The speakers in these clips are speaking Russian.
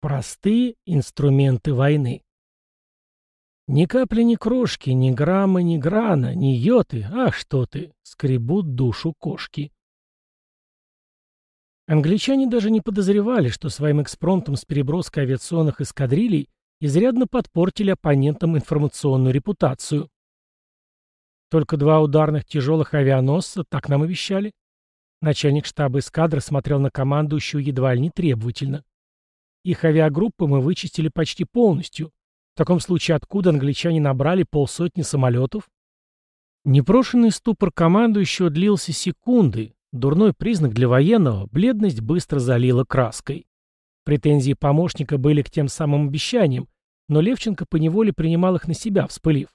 Простые инструменты войны. Ни капли, ни крошки, ни грамма, ни грана, ни йоты, а что ты, скребут душу кошки. Англичане даже не подозревали, что своим экспромтом с переброской авиационных эскадрилей изрядно подпортили оппонентам информационную репутацию. Только два ударных тяжелых авианосца, так нам обещали. Начальник штаба эскадры смотрел на командующего едва ли не требовательно. Их авиагруппы мы вычистили почти полностью. В таком случае откуда англичане набрали полсотни самолетов? Непрошенный ступор командующего длился секунды. Дурной признак для военного, бледность быстро залила краской. Претензии помощника были к тем самым обещаниям, но Левченко поневоле принимал их на себя, вспылив.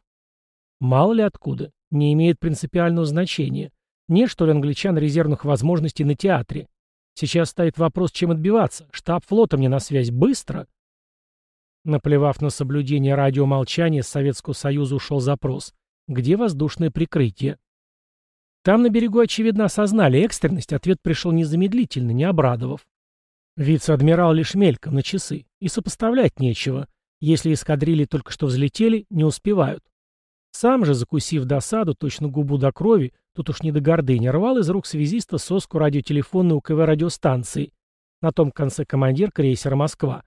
Мало ли откуда, не имеет принципиального значения. Нет, что ли, англичан резервных возможностей на театре. Сейчас стоит вопрос, чем отбиваться. Штаб флота мне на связь быстро. Наплевав на соблюдение радиомолчания, с Советского Союза ушел запрос. Где воздушное прикрытие? Там на берегу, очевидно, осознали экстренность, ответ пришел незамедлительно, не обрадовав. Вице-адмирал лишь мельком на часы. И сопоставлять нечего. Если эскадрильи только что взлетели, не успевают. Сам же, закусив досаду, точно губу до крови, тут уж не до гордыни, рвал из рук связиста соску радиотелефонной УКВ радиостанции. На том конце командир крейсера «Москва».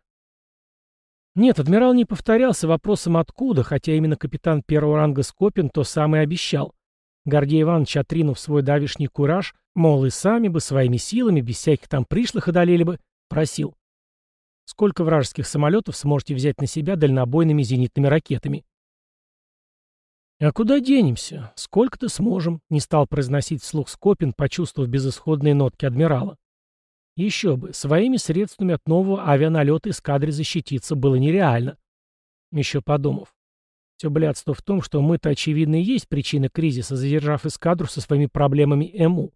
Нет, адмирал не повторялся вопросом «откуда», хотя именно капитан первого ранга Скопин то самое обещал. Гордей Иванович, отринув свой давишний кураж, мол, и сами бы, своими силами, без всяких там пришлых одолели бы, просил. Сколько вражеских самолетов сможете взять на себя дальнобойными зенитными ракетами? «А куда денемся? Сколько-то сможем», — не стал произносить вслух Скопин, почувствовав безысходные нотки адмирала. Еще бы, своими средствами от нового авианалета эскадре защититься было нереально. Еще подумав. Все блядство в том, что мы-то, очевидно, и есть причина кризиса, задержав эскадру со своими проблемами МУ.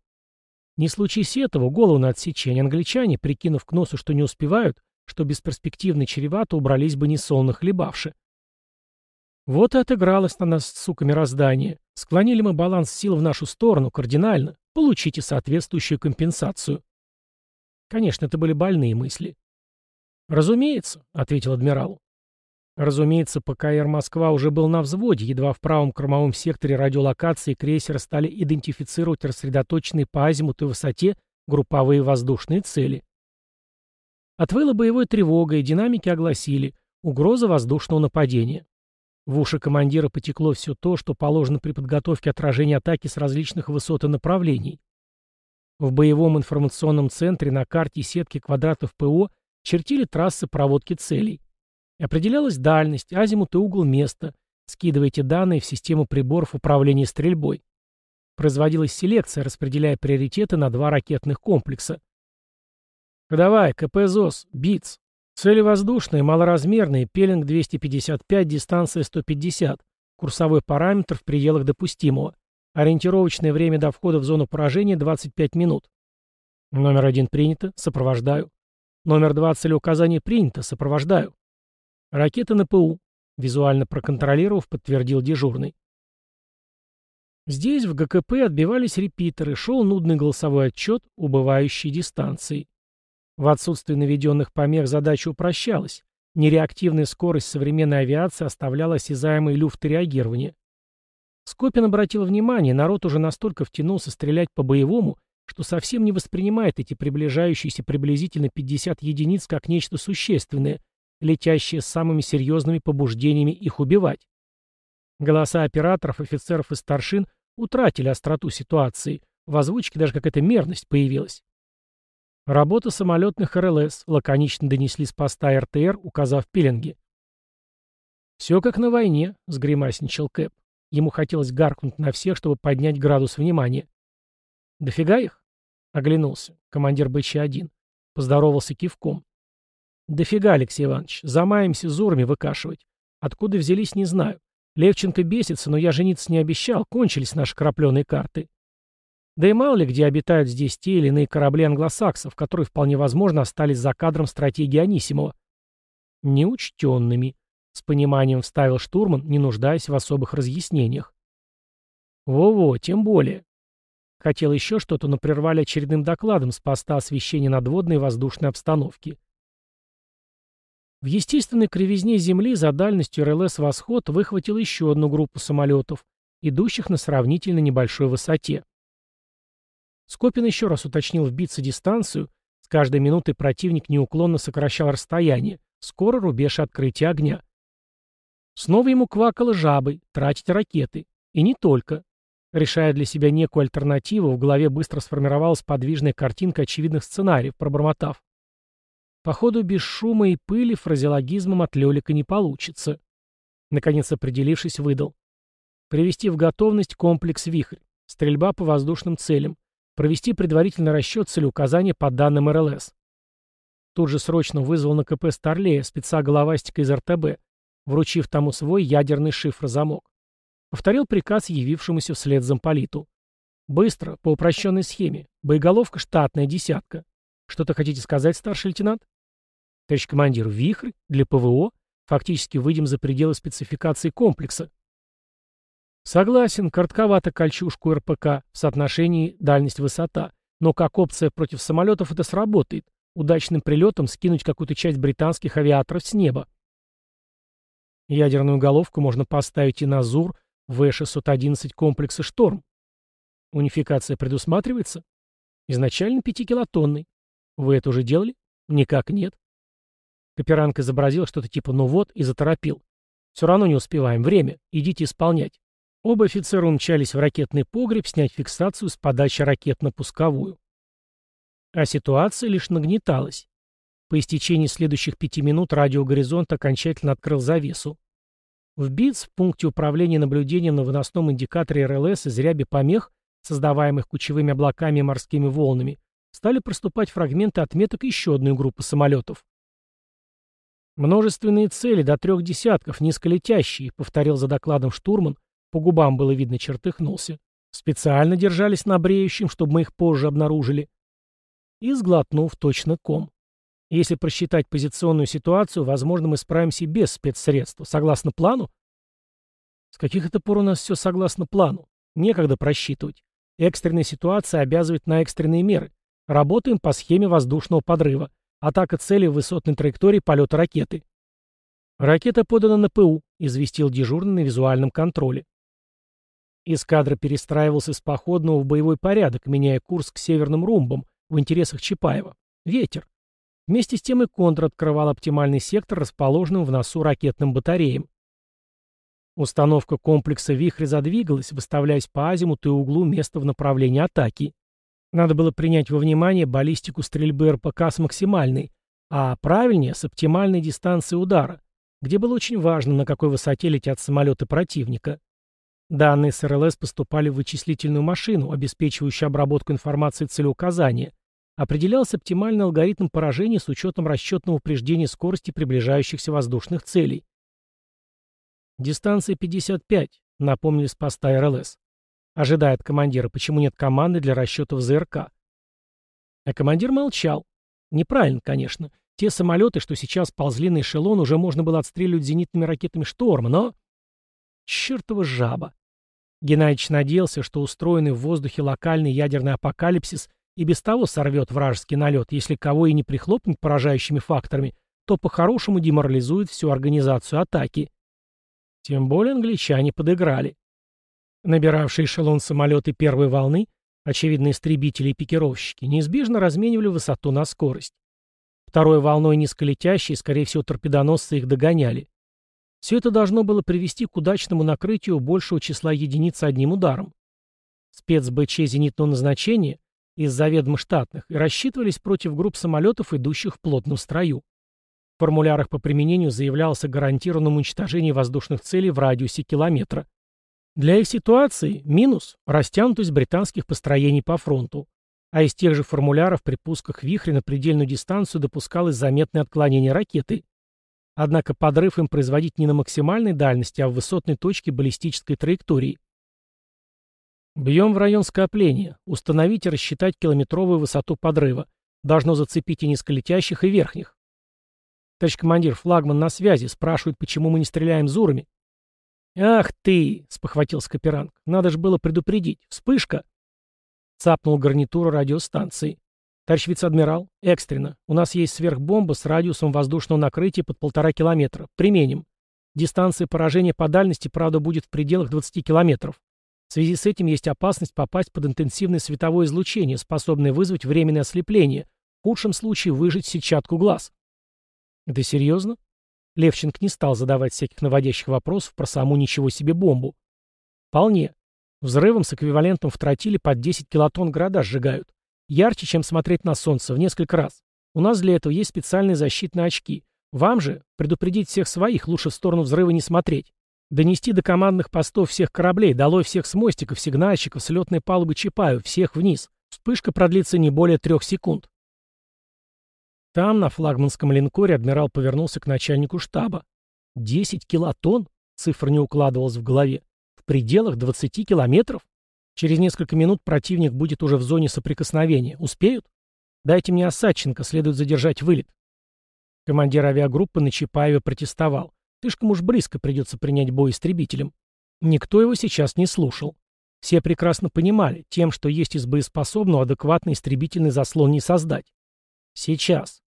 Не случись этого, голову на отсечение англичане, прикинув к носу, что не успевают, что бесперспективно чревато, убрались бы несолно хлебавши. Вот и отыгралось на нас, сука, мироздание. Склонили мы баланс сил в нашу сторону кардинально. Получите соответствующую компенсацию. Конечно, это были больные мысли. «Разумеется», — ответил адмирал. Разумеется, ПКР «Москва» уже был на взводе, едва в правом кормовом секторе радиолокации крейсера стали идентифицировать рассредоточенные по азимуту и высоте групповые воздушные цели. Отвыла боевой тревогой, динамики огласили угроза воздушного нападения. В уши командира потекло все то, что положено при подготовке отражения атаки с различных высот и направлений. В боевом информационном центре на карте сетки квадратов ПО чертили трассы проводки целей. Определялась дальность, азимут и угол места. Скидывайте данные в систему приборов управления стрельбой. Производилась селекция, распределяя приоритеты на два ракетных комплекса. «Давай, КП ЗОС, БИЦ», Цели воздушные, малоразмерные, пеленг 255, дистанция 150. Курсовой параметр в пределах допустимого. Ориентировочное время до входа в зону поражения 25 минут. Номер один принято, сопровождаю. Номер два целеуказание принято, сопровождаю. Ракета на ПУ. Визуально проконтролировав, подтвердил дежурный. Здесь в ГКП отбивались репитеры, шел нудный голосовой отчет убывающей дистанции. В отсутствие наведенных помех задача упрощалась. Нереактивная скорость современной авиации оставляла осязаемый люфт реагирования. Скопин обратил внимание, народ уже настолько втянулся стрелять по-боевому, что совсем не воспринимает эти приближающиеся приблизительно 50 единиц как нечто существенное, летящее с самыми серьезными побуждениями их убивать. Голоса операторов, офицеров и старшин утратили остроту ситуации, в озвучке даже какая-то мерность появилась. Работа самолетных РЛС, лаконично донесли с поста РТР, указав пеленги. «Все как на войне», — сгримасничал Кэп. Ему хотелось гаркнуть на всех, чтобы поднять градус внимания. «Дофига их?» — оглянулся. Командир БЧ-1. Поздоровался кивком. «Дофига, Алексей Иванович. Замаемся зурами выкашивать. Откуда взялись, не знаю. Левченко бесится, но я жениться не обещал. Кончились наши крапленые карты. Да и мало ли где обитают здесь те или иные корабли англосаксов, которые вполне возможно остались за кадром стратегии Анисимова. Неучтенными. С пониманием вставил штурман, не нуждаясь в особых разъяснениях. Во-во, тем более. Хотел еще что-то, но прервали очередным докладом с поста освещения надводной и воздушной обстановки. В естественной кривизне Земли за дальностью РЛС «Восход» выхватил еще одну группу самолетов, идущих на сравнительно небольшой высоте. Скопин еще раз уточнил вбиться дистанцию, с каждой минутой противник неуклонно сокращал расстояние, скоро рубеж открытия огня. Снова ему квакало жабой, тратить ракеты. И не только. Решая для себя некую альтернативу, в голове быстро сформировалась подвижная картинка очевидных сценариев, пробормотав. Походу, без шума и пыли фразеологизмом от Лелика не получится. Наконец, определившись, выдал. Привести в готовность комплекс «Вихрь». Стрельба по воздушным целям. Провести предварительный расчет целеуказания по данным РЛС. Тут же срочно вызвал на КП Старлея, спеца головастика из РТБ, вручив тому свой ядерный шифр-замок. Повторил приказ явившемуся вслед замполиту. «Быстро, по упрощенной схеме. Боеголовка штатная, десятка. Что-то хотите сказать, старший лейтенант?» «Товарищ командир, вихрь? Для ПВО? Фактически выйдем за пределы спецификации комплекса». «Согласен, коротковато кольчужку РПК в соотношении дальность-высота. Но как опция против самолетов это сработает. Удачным прилетом скинуть какую-то часть британских авиаторов с неба». Ядерную головку можно поставить и на ЗУР В-611 комплекса «Шторм». Унификация предусматривается? Изначально пятикилотонный. Вы это уже делали? Никак нет. Каперанг изобразил что-то типа «ну вот» и заторопил. Все равно не успеваем. Время. Идите исполнять. Оба офицера умчались в ракетный погреб снять фиксацию с подачи ракет на пусковую. А ситуация лишь нагнеталась. По истечении следующих пяти минут радиогоризонт окончательно открыл завесу. В БИЦ, в пункте управления наблюдением на выносном индикаторе РЛС из ряби помех, создаваемых кучевыми облаками и морскими волнами, стали проступать фрагменты отметок еще одной группы самолетов. «Множественные цели до трех десятков, низколетящие», — повторил за докладом штурман, по губам было видно, чертыхнулся. «Специально держались на бреющем, чтобы мы их позже обнаружили». И сглотнув точно ком. Если просчитать позиционную ситуацию, возможно, мы справимся без спецсредств. Согласно плану? С каких это пор у нас все согласно плану? Некогда просчитывать. Экстренная ситуация обязывает на экстренные меры. Работаем по схеме воздушного подрыва. Атака цели в высотной траектории полета ракеты. Ракета подана на ПУ, известил дежурный на визуальном контроле. Эскадра перестраивался с походного в боевой порядок, меняя курс к северным румбам в интересах Чапаева. Ветер. Вместе с тем и контр открывал оптимальный сектор, расположенным в носу ракетным батареям. Установка комплекса «Вихрь» задвигалась, выставляясь по азимуту и углу места в направлении атаки. Надо было принять во внимание баллистику стрельбы РПК с максимальной, а правильнее с оптимальной дистанцией удара, где было очень важно, на какой высоте летят самолеты противника. Данные с РЛС поступали в вычислительную машину, обеспечивающую обработку информации целеуказания, определялся оптимальный алгоритм поражения с учетом расчетного упреждения скорости приближающихся воздушных целей. Дистанция 55, напомнили с поста РЛС. Ожидает командира, почему нет команды для расчетов ЗРК. А командир молчал. Неправильно, конечно. Те самолеты, что сейчас ползли на эшелон, уже можно было отстреливать зенитными ракетами «Шторма», но... Чертова жаба. Геннадьевич надеялся, что устроенный в воздухе локальный ядерный апокалипсис и без того сорвет вражеский налет, если кого и не прихлопнет поражающими факторами, то по-хорошему деморализует всю организацию атаки. Тем более англичане подыграли. Набиравшие эшелон самолеты первой волны, очевидно истребители и пикировщики, неизбежно разменивали высоту на скорость. Второй волной низколетящие, скорее всего, торпедоносцы их догоняли. Все это должно было привести к удачному накрытию большего числа единиц одним ударом. Спец-БЧ зенитного назначения из заведомо штатных и рассчитывались против групп самолетов, идущих в плотном строю. В формулярах по применению заявлялось о гарантированном уничтожении воздушных целей в радиусе километра. Для их ситуации минус – растянутость британских построений по фронту. А из тех же формуляров при пусках вихря на предельную дистанцию допускалось заметное отклонение ракеты. Однако подрыв им производить не на максимальной дальности, а в высотной точке баллистической траектории. Бьем в район скопления. Установить и рассчитать километровую высоту подрыва. Должно зацепить и низколетящих, и верхних. Товарищ командир, флагман на связи. Спрашивает, почему мы не стреляем зурами. «Ах ты!» — спохватился Каперанг. «Надо же было предупредить. Вспышка!» Цапнул гарнитуру радиостанции. Товарищ вице-адмирал, экстренно. У нас есть сверхбомба с радиусом воздушного накрытия под полтора километра. Применим. Дистанция поражения по дальности, правда, будет в пределах 20 километров. В связи с этим есть опасность попасть под интенсивное световое излучение, способное вызвать временное ослепление, в худшем случае выжить сетчатку глаз. Это серьезно? Левченко не стал задавать всяких наводящих вопросов про саму ничего себе бомбу. Вполне. Взрывом с эквивалентом в тротиле под 10 килотонн города сжигают. Ярче, чем смотреть на солнце, в несколько раз. У нас для этого есть специальные защитные очки. Вам же предупредить всех своих, лучше в сторону взрыва не смотреть. Донести до командных постов всех кораблей, долой всех с мостиков, сигнальщиков, с летной палубы Чапаю, всех вниз. Вспышка продлится не более трех секунд. Там, на флагманском линкоре, адмирал повернулся к начальнику штаба. Десять килотонн? Цифра не укладывалась в голове. В пределах двадцати километров? Через несколько минут противник будет уже в зоне соприкосновения. Успеют? Дайте мне Осадченко, следует задержать вылет. Командир авиагруппы на Чапаеве протестовал. Слишком уж близко придется принять бой истребителем. Никто его сейчас не слушал. Все прекрасно понимали, тем, что есть из боеспособного, адекватный истребительный заслон не создать. Сейчас.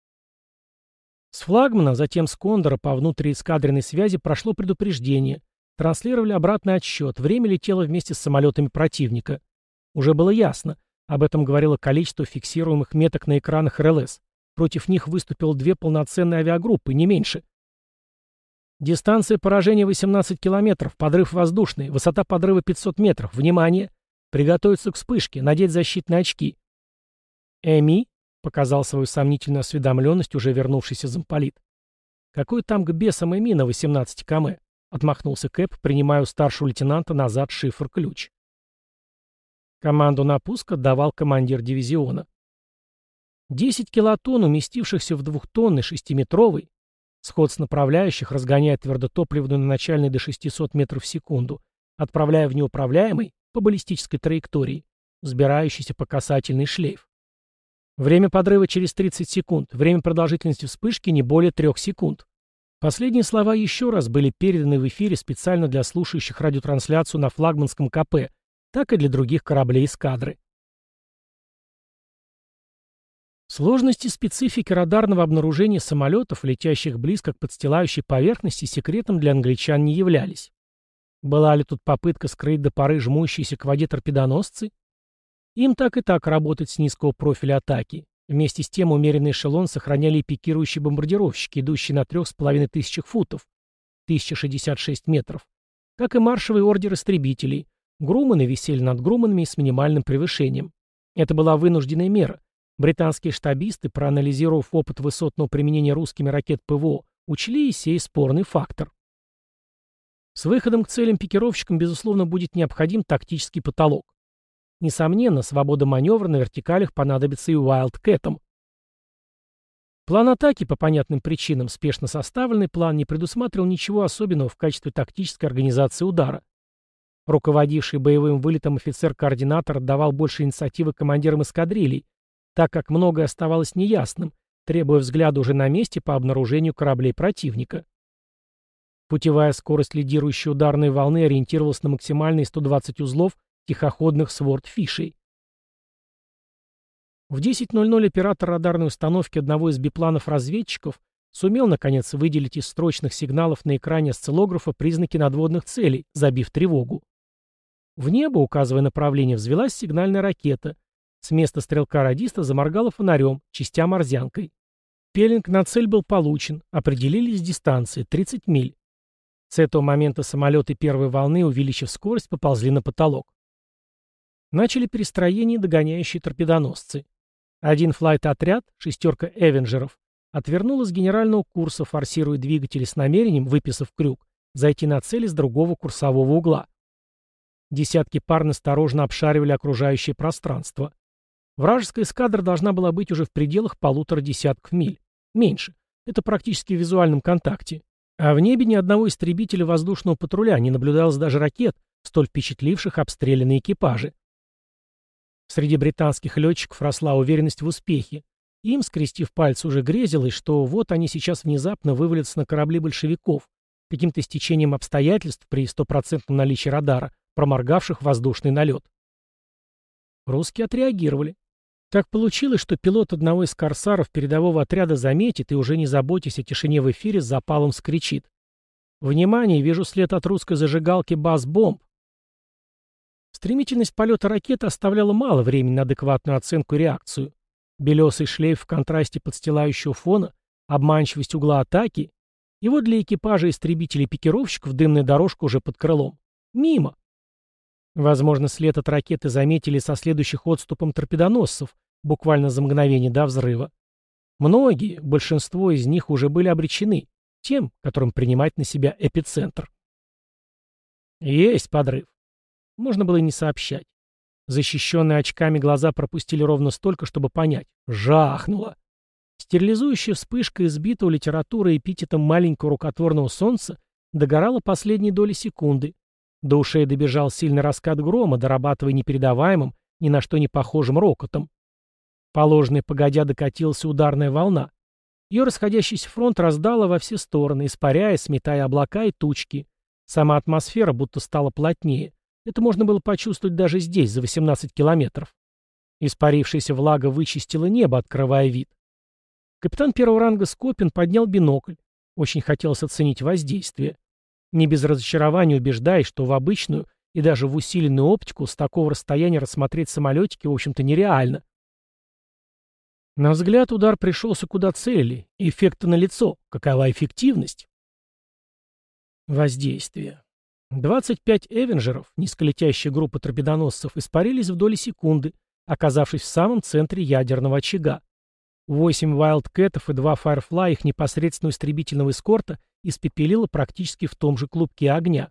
С флагмана, затем с Кондора по внутриэскадренной связи прошло предупреждение, Транслировали обратный отсчет. Время летело вместе с самолетами противника. Уже было ясно. Об этом говорило количество фиксируемых меток на экранах РЛС. Против них выступило две полноценные авиагруппы, не меньше. Дистанция поражения 18 километров, подрыв воздушный, высота подрыва 500 метров. Внимание! Приготовиться к вспышке, надеть защитные очки. Эми показал свою сомнительную осведомленность, уже вернувшийся замполит. Какой там к бесам Эми на 18 км? Отмахнулся Кэп, принимая у старшего лейтенанта назад шифр-ключ. Команду на пуск отдавал командир дивизиона. Десять килотонн, уместившихся в двухтонный шестиметровый, сход с направляющих разгоняет твердотопливную на начальной до 600 метров в секунду, отправляя в неуправляемый, по баллистической траектории, взбирающийся по касательный шлейф. Время подрыва через 30 секунд, время продолжительности вспышки не более 3 секунд. Последние слова еще раз были переданы в эфире специально для слушающих радиотрансляцию на флагманском КП, так и для других кораблей эскадры. Сложности специфики радарного обнаружения самолетов, летящих близко к подстилающей поверхности, секретом для англичан не являлись. Была ли тут попытка скрыть до поры жмущиеся к воде торпедоносцы? Им так и так работать с низкого профиля атаки. Вместе с тем умеренный эшелон сохраняли пикирующие бомбардировщики, идущие на трех с половиной тысячах футов, 1066 метров, как и маршевый ордер истребителей. Груманы висели над Груманами с минимальным превышением. Это была вынужденная мера. Британские штабисты, проанализировав опыт высотного применения русскими ракет ПВО, учли и сей спорный фактор. С выходом к целям пикировщикам, безусловно, будет необходим тактический потолок. Несомненно, свобода маневра на вертикалях понадобится и Wildcat. План атаки, по понятным причинам, спешно составленный план не предусматривал ничего особенного в качестве тактической организации удара. Руководивший боевым вылетом офицер-координатор отдавал больше инициативы командирам эскадрилей, так как многое оставалось неясным, требуя взгляда уже на месте по обнаружению кораблей противника. Путевая скорость лидирующей ударной волны ориентировалась на максимальные 120 узлов тихоходных сворд-фишей. В 10.00 оператор радарной установки одного из бипланов-разведчиков сумел, наконец, выделить из строчных сигналов на экране осциллографа признаки надводных целей, забив тревогу. В небо, указывая направление, взвелась сигнальная ракета. С места стрелка-радиста заморгала фонарем, частя морзянкой. Пелинг на цель был получен, определились дистанции — 30 миль. С этого момента самолеты первой волны, увеличив скорость, поползли на потолок. Начали перестроение догоняющие торпедоносцы. Один флайт-отряд, шестерка эвенджеров, отвернула с генерального курса, форсируя двигатели с намерением, выписав крюк, зайти на цели с другого курсового угла. Десятки пар насторожно обшаривали окружающее пространство. Вражеская эскадра должна была быть уже в пределах полутора десятков миль. Меньше. Это практически в визуальном контакте. А в небе ни одного истребителя воздушного патруля не наблюдалось даже ракет, столь впечатливших обстрелянные экипажи. Среди британских летчиков росла уверенность в успехе. Им, скрестив пальцы, уже грезилось, что вот они сейчас внезапно вывалятся на корабли большевиков, каким-то стечением обстоятельств при стопроцентном наличии радара, проморгавших воздушный налет. Русские отреагировали. Так получилось, что пилот одного из корсаров передового отряда заметит и, уже не заботясь о тишине в эфире, с запалом скричит. «Внимание! Вижу след от русской зажигалки «Бас-бомб». Стремительность полета ракеты оставляла мало времени на адекватную оценку и реакцию. Белесый шлейф в контрасте подстилающего фона, обманчивость угла атаки, и вот для экипажа истребителей-пикировщиков дымная дорожка уже под крылом. Мимо. Возможно, след от ракеты заметили со следующих отступом торпедоносцев, буквально за мгновение до взрыва. Многие, большинство из них уже были обречены тем, которым принимать на себя эпицентр. Есть подрыв. Можно было и не сообщать. Защищенные очками глаза пропустили ровно столько, чтобы понять. Жахнуло. Стерилизующая вспышка избитого литературы эпитетом маленького рукотворного солнца догорала последние доли секунды. До ушей добежал сильный раскат грома, дорабатывая непередаваемым, ни на что не похожим рокотом. Положенной погодя докатилась ударная волна. Ее расходящийся фронт раздало во все стороны, испаряя, сметая облака и тучки. Сама атмосфера будто стала плотнее. Это можно было почувствовать даже здесь, за 18 километров. Испарившаяся влага вычистила небо, открывая вид. Капитан первого ранга Скопин поднял бинокль. Очень хотелось оценить воздействие. Не без разочарования убеждаясь, что в обычную и даже в усиленную оптику с такого расстояния рассмотреть самолетики, в общем-то, нереально. На взгляд удар пришелся куда цели. Эффекты на лицо. Какова эффективность? Воздействие. 25 «Эвенджеров», низколетящая группа торпедоносцев, испарились в доли секунды, оказавшись в самом центре ядерного очага. Восемь «Вайлдкэтов» и два «Файрфлай» их непосредственного истребительного эскорта испепелило практически в том же клубке огня.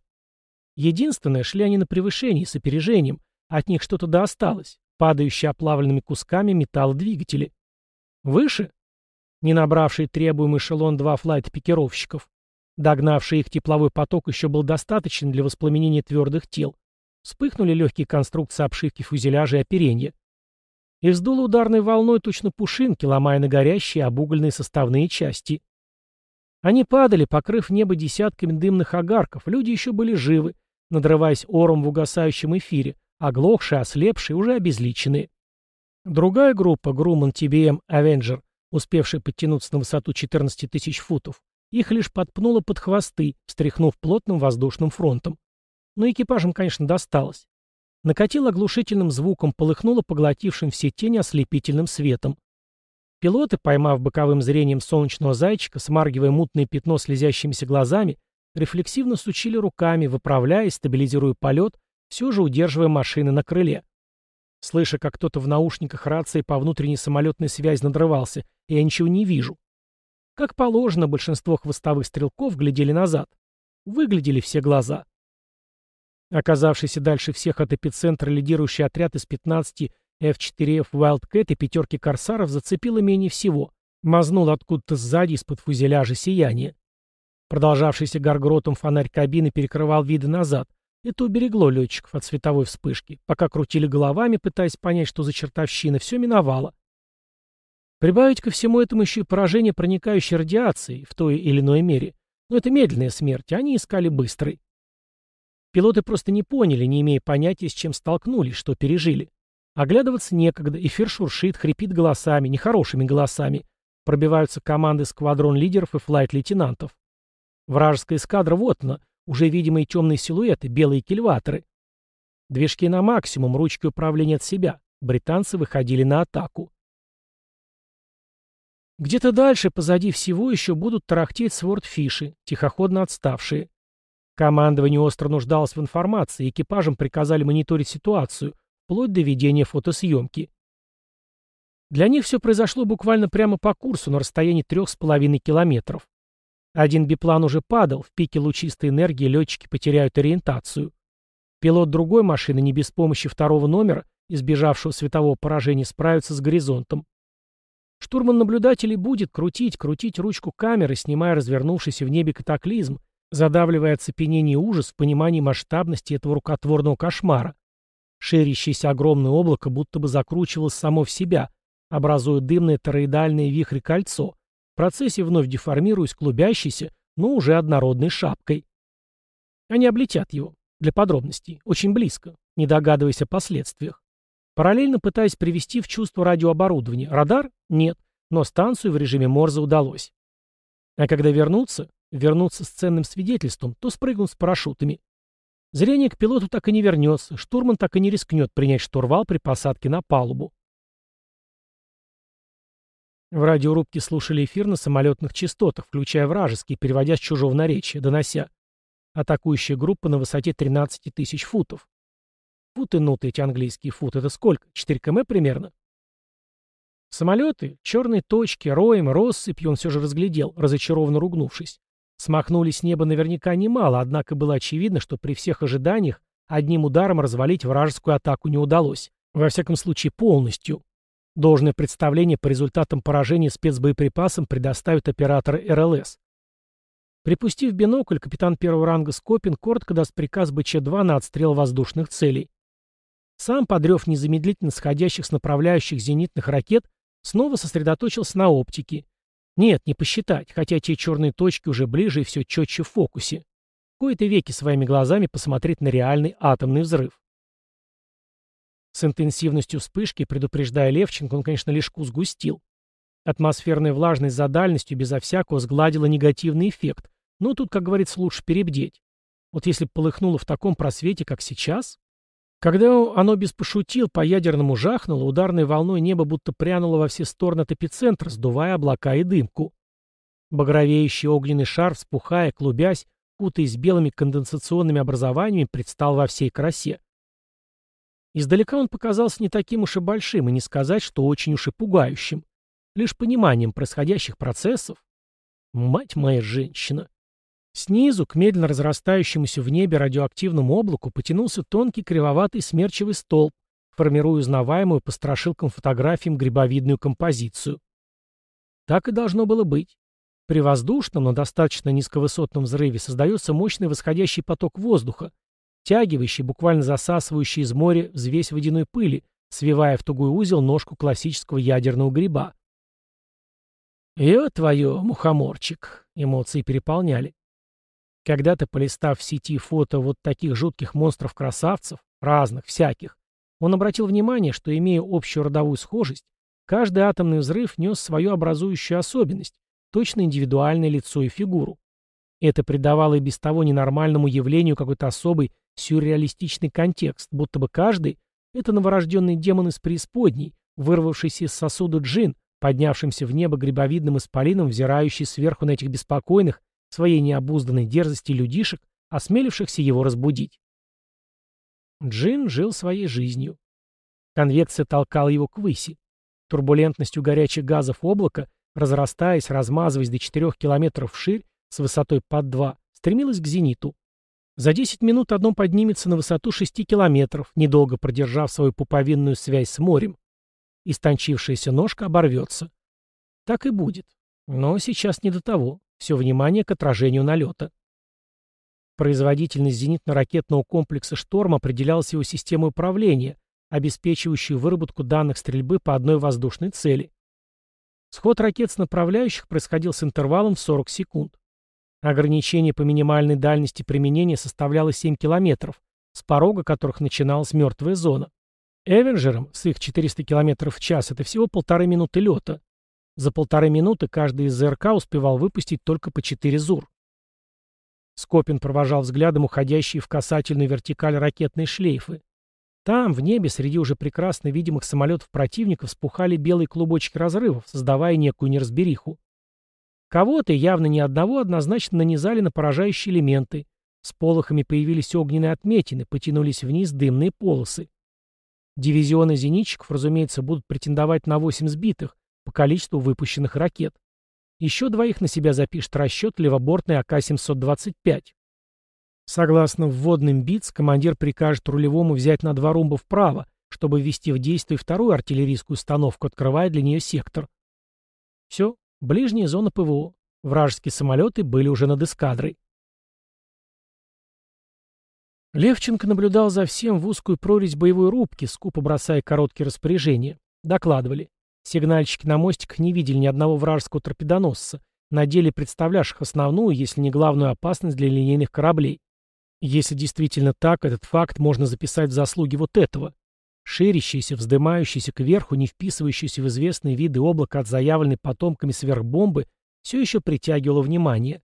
Единственное, шли они на превышении, с опережением, от них что-то да осталось, падающие оплавленными кусками металла двигатели. Выше? Не набравший требуемый эшелон два флайт-пикировщиков. Догнавший их тепловой поток еще был достаточен для воспламенения твердых тел. Вспыхнули легкие конструкции обшивки фюзеляжа и оперения. И вздуло ударной волной точно пушинки, ломая на горящие обугольные составные части. Они падали, покрыв небо десятками дымных огарков, люди еще были живы, надрываясь ором в угасающем эфире, оглохшие, ослепшие, уже обезличенные. Другая группа, Груман TBM Avenger, успевшая подтянуться на высоту 14 тысяч футов, их лишь подпнуло под хвосты, встряхнув плотным воздушным фронтом. Но экипажам, конечно, досталось. Накатил оглушительным звуком, полыхнуло поглотившим все тени ослепительным светом. Пилоты, поймав боковым зрением солнечного зайчика, смаргивая мутное пятно слезящимися глазами, рефлексивно сучили руками, выправляя и стабилизируя полет, все же удерживая машины на крыле. Слыша, как кто-то в наушниках рации по внутренней самолетной связи надрывался, я ничего не вижу. Как положено, большинство хвостовых стрелков глядели назад. Выглядели все глаза. Оказавшийся дальше всех от эпицентра лидирующий отряд из 15 F4F Wildcat и пятерки корсаров зацепило менее всего. Мазнул откуда-то сзади из-под фузеляжа сияние. Продолжавшийся горгротом фонарь кабины перекрывал виды назад. Это уберегло летчиков от световой вспышки. Пока крутили головами, пытаясь понять, что за чертовщина, все миновало. Прибавить ко всему этому еще и поражение проникающей радиацией в той или иной мере. Но это медленная смерть, а они искали быстрой. Пилоты просто не поняли, не имея понятия, с чем столкнулись, что пережили. Оглядываться некогда, эфир шуршит, хрипит голосами, нехорошими голосами. Пробиваются команды сквадрон-лидеров и флайт-лейтенантов. Вражеская эскадра вот она, уже видимые темные силуэты, белые кильваторы. Движки на максимум, ручки управления от себя. Британцы выходили на атаку. Где-то дальше, позади всего, еще будут тарахтеть свордфиши, тихоходно отставшие. Командование остро нуждалось в информации, экипажам приказали мониторить ситуацию, вплоть до ведения фотосъемки. Для них все произошло буквально прямо по курсу, на расстоянии трех с половиной километров. Один биплан уже падал, в пике лучистой энергии летчики потеряют ориентацию. Пилот другой машины не без помощи второго номера, избежавшего светового поражения, справится с горизонтом. Штурман наблюдателей будет крутить, крутить ручку камеры, снимая развернувшийся в небе катаклизм, задавливая оцепенение и ужас в понимании масштабности этого рукотворного кошмара. Ширящееся огромное облако будто бы закручивалось само в себя, образуя дымное тороидальное вихрь-кольцо, в процессе вновь деформируясь клубящейся, но уже однородной шапкой. Они облетят его, для подробностей, очень близко, не догадываясь о последствиях. Параллельно пытаясь привести в чувство радиооборудование. Радар? Нет, но станцию в режиме Морзе удалось. А когда вернуться, вернуться с ценным свидетельством, то спрыгнут с парашютами. Зрение к пилоту так и не вернется, штурман так и не рискнет принять штурвал при посадке на палубу. В радиорубке слушали эфир на самолетных частотах, включая вражеские, переводя с чужого наречия, донося. Атакующая группа на высоте 13 тысяч футов. Футы, нуты эти английские футы, это сколько? 4 км примерно? Самолеты, черные точки, роем, россыпью он все же разглядел, разочарованно ругнувшись. Смахнули с неба наверняка немало, однако было очевидно, что при всех ожиданиях одним ударом развалить вражескую атаку не удалось. Во всяком случае, полностью. Должное представление по результатам поражения спецбоеприпасам предоставит оператор РЛС. Припустив бинокль, капитан первого ранга Скопин коротко даст приказ БЧ-2 на отстрел воздушных целей. Сам, подрев незамедлительно сходящих с направляющих зенитных ракет, снова сосредоточился на оптике. Нет, не посчитать, хотя те черные точки уже ближе и все четче в фокусе. Кои-то веки своими глазами посмотреть на реальный атомный взрыв. С интенсивностью вспышки, предупреждая Левченко, он, конечно, лишку сгустил. Атмосферная влажность за дальностью безо всякого сгладила негативный эффект, но тут, как говорится, лучше перебдеть. Вот если полыхнуло в таком просвете, как сейчас... Когда оно без пошутил по-ядерному жахнуло, ударной волной небо будто прянуло во все стороны от эпицентра, сдувая облака и дымку. Багровеющий огненный шар, вспухая, клубясь, кутаясь белыми конденсационными образованиями, предстал во всей красе. Издалека он показался не таким уж и большим, и не сказать, что очень уж и пугающим. Лишь пониманием происходящих процессов. Мать моя женщина. Снизу, к медленно разрастающемуся в небе радиоактивному облаку, потянулся тонкий кривоватый смерчевый столб, формируя узнаваемую по страшилкам фотографиям грибовидную композицию. Так и должно было быть. При воздушном, но достаточно низковысотном взрыве создается мощный восходящий поток воздуха, втягивающий, буквально засасывающий из моря взвесь водяной пыли, свивая в тугой узел ножку классического ядерного гриба. «Ё твое, мухоморчик!» Эмоции переполняли. Когда-то, полистав в сети фото вот таких жутких монстров-красавцев, разных, всяких, он обратил внимание, что, имея общую родовую схожесть, каждый атомный взрыв нес свою образующую особенность, точно индивидуальное лицо и фигуру. Это придавало и без того ненормальному явлению какой-то особый сюрреалистичный контекст, будто бы каждый — это новорожденный демон из преисподней, вырвавшийся из сосуда джин, поднявшимся в небо грибовидным исполином, взирающий сверху на этих беспокойных, своей необузданной дерзости людишек, осмелившихся его разбудить. Джин жил своей жизнью. Конвекция толкала его к выси. Турбулентностью горячих газов облака, разрастаясь, размазываясь до 4 километров вширь, с высотой под 2, стремилась к зениту. За 10 минут одно поднимется на высоту 6 километров, недолго продержав свою пуповинную связь с морем. Истончившаяся ножка оборвется. Так и будет. Но сейчас не до того. Все внимание к отражению налета. Производительность зенитно-ракетного комплекса «Шторм» определялась его системой управления, обеспечивающей выработку данных стрельбы по одной воздушной цели. Сход ракет с направляющих происходил с интервалом в 40 секунд. Ограничение по минимальной дальности применения составляло 7 километров, с порога которых начиналась мертвая зона. Эвенджерам с их 400 км в час это всего полторы минуты лета. За полторы минуты каждый из ЗРК успевал выпустить только по 4 ЗУР. Скопин провожал взглядом уходящие в касательную вертикаль ракетные шлейфы. Там, в небе, среди уже прекрасно видимых самолетов противника вспухали белые клубочки разрывов, создавая некую неразбериху. Кого-то, явно ни одного, однозначно нанизали на поражающие элементы. С полохами появились огненные отметины, потянулись вниз дымные полосы. Дивизионы зенитчиков, разумеется, будут претендовать на 8 сбитых, по количеству выпущенных ракет. Еще двоих на себя запишет расчет левобортной АК-725. Согласно вводным БИЦ, командир прикажет рулевому взять на два румба вправо, чтобы ввести в действие вторую артиллерийскую установку, открывая для нее сектор. Все, ближняя зона ПВО. Вражеские самолеты были уже над эскадрой. Левченко наблюдал за всем в узкую прорезь боевой рубки, скупо бросая короткие распоряжения. Докладывали. Сигнальщики на мостиках не видели ни одного вражеского торпедоносца, на деле представлявших основную, если не главную опасность для линейных кораблей. Если действительно так, этот факт можно записать в заслуги вот этого. ширящееся, вздымающееся кверху, не вписывающееся в известные виды облака от заявленной потомками сверхбомбы, все еще притягивало внимание.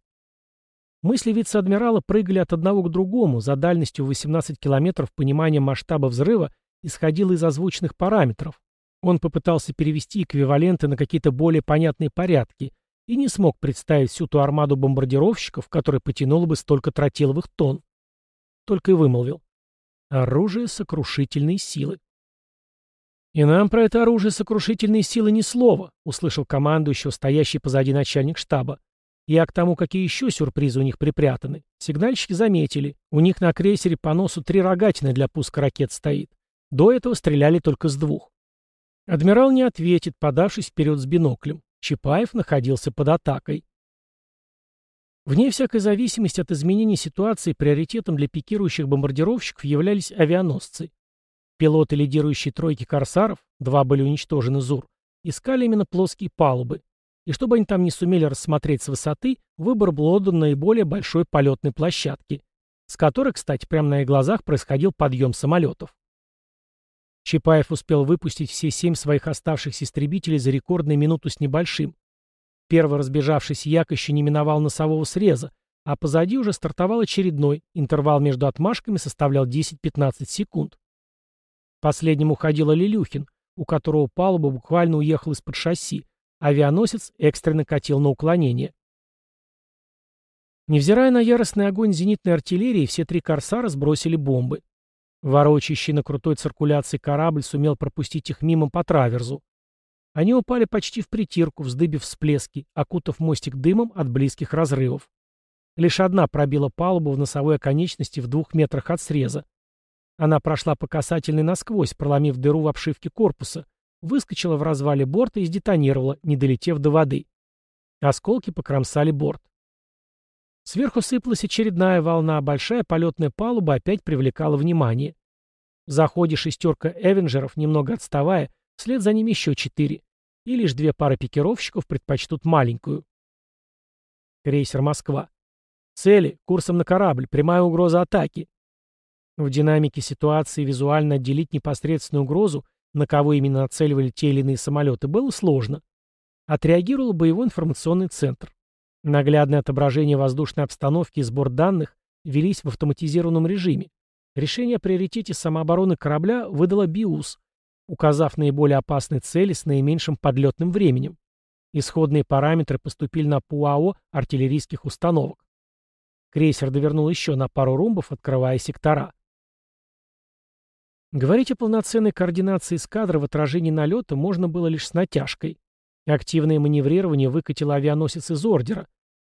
Мысли вице-адмирала прыгали от одного к другому, за дальностью 18 километров понимание масштаба взрыва исходило из озвученных параметров. Он попытался перевести эквиваленты на какие-то более понятные порядки и не смог представить всю ту армаду бомбардировщиков, которая потянула бы столько тротиловых тонн. Только и вымолвил. Оружие сокрушительной силы. «И нам про это оружие сокрушительной силы ни слова», услышал командующего, стоящий позади начальник штаба. Я к тому, какие еще сюрпризы у них припрятаны. Сигнальщики заметили. У них на крейсере по носу три рогатины для пуска ракет стоит. До этого стреляли только с двух. Адмирал не ответит, подавшись вперед с биноклем. Чапаев находился под атакой. Вне всякой зависимости от изменения ситуации приоритетом для пикирующих бомбардировщиков являлись авианосцы. Пилоты лидирующей тройки «Корсаров», два были уничтожены ЗУР, искали именно плоские палубы, и чтобы они там не сумели рассмотреть с высоты, выбор был отдан наиболее большой полетной площадке, с которой, кстати, прямо на их глазах происходил подъем самолетов. Чапаев успел выпустить все семь своих оставшихся истребителей за рекордную минуту с небольшим. Первый разбежавшийся як еще не миновал носового среза, а позади уже стартовал очередной, интервал между отмашками составлял 10-15 секунд. Последним уходил Лилюхин, у которого палуба буквально уехала из-под шасси, Авианосец экстренно катил на уклонение. Невзирая на яростный огонь зенитной артиллерии, все три «Корсара» сбросили бомбы. Ворочащий на крутой циркуляции корабль сумел пропустить их мимо по траверзу. Они упали почти в притирку, вздыбив всплески, окутав мостик дымом от близких разрывов. Лишь одна пробила палубу в носовой оконечности в двух метрах от среза. Она прошла по касательной насквозь, проломив дыру в обшивке корпуса, выскочила в развале борта и сдетонировала, не долетев до воды. Осколки покромсали борт. Сверху сыпалась очередная волна, большая полетная палуба опять привлекала внимание. В заходе шестерка эвенджеров, немного отставая, вслед за ними еще четыре, и лишь две пары пикировщиков предпочтут маленькую. Крейсер «Москва». Цели, курсом на корабль, прямая угроза атаки. В динамике ситуации визуально отделить непосредственную угрозу на кого именно нацеливали те или иные самолеты, было сложно. Отреагировал боевой информационный центр. Наглядное отображение воздушной обстановки и сбор данных велись в автоматизированном режиме. Решение о приоритете самообороны корабля выдала БИУС, указав наиболее опасные цели с наименьшим подлетным временем. Исходные параметры поступили на ПУАО артиллерийских установок. Крейсер довернул еще на пару румбов, открывая сектора. Говорить о полноценной координации эскадры в отражении налета можно было лишь с натяжкой. Активное маневрирование выкатило авианосец из ордера.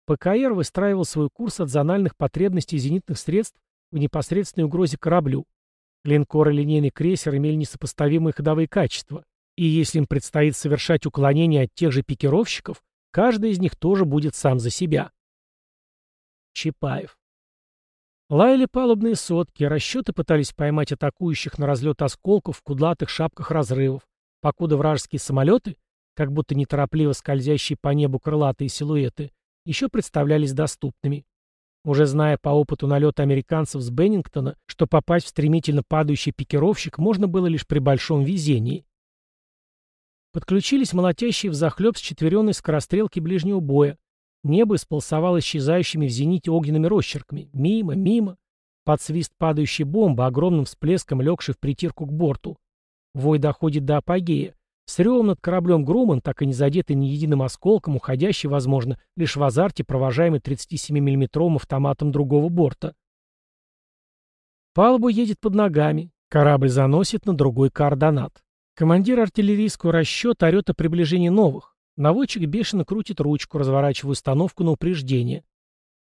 ПКР выстраивал свой курс от зональных потребностей зенитных средств в непосредственной угрозе кораблю. Линкор и линейный крейсер имели несопоставимые ходовые качества, и если им предстоит совершать уклонение от тех же пикировщиков, каждый из них тоже будет сам за себя. Чапаев. Лаяли палубные сотки, расчеты пытались поймать атакующих на разлет осколков в кудлатых шапках разрывов, покуда вражеские самолеты, как будто неторопливо скользящие по небу крылатые силуэты, еще представлялись доступными. Уже зная по опыту налета американцев с Беннингтона, что попасть в стремительно падающий пикировщик можно было лишь при большом везении. Подключились молотящие взахлеб с четверенной скорострелки ближнего боя, Небо исполосовало исчезающими в зените огненными росчерками. Мимо, мимо. Под свист падающей бомбы, огромным всплеском легший в притирку к борту. Вой доходит до апогея. С ревом над кораблем Груман, так и не задетый ни единым осколком, уходящий, возможно, лишь в азарте, провожаемый 37 миллиметровым автоматом другого борта. Палубу едет под ногами. Корабль заносит на другой координат. Командир артиллерийского расчета орет о приближении новых. Наводчик бешено крутит ручку, разворачивая установку на упреждение.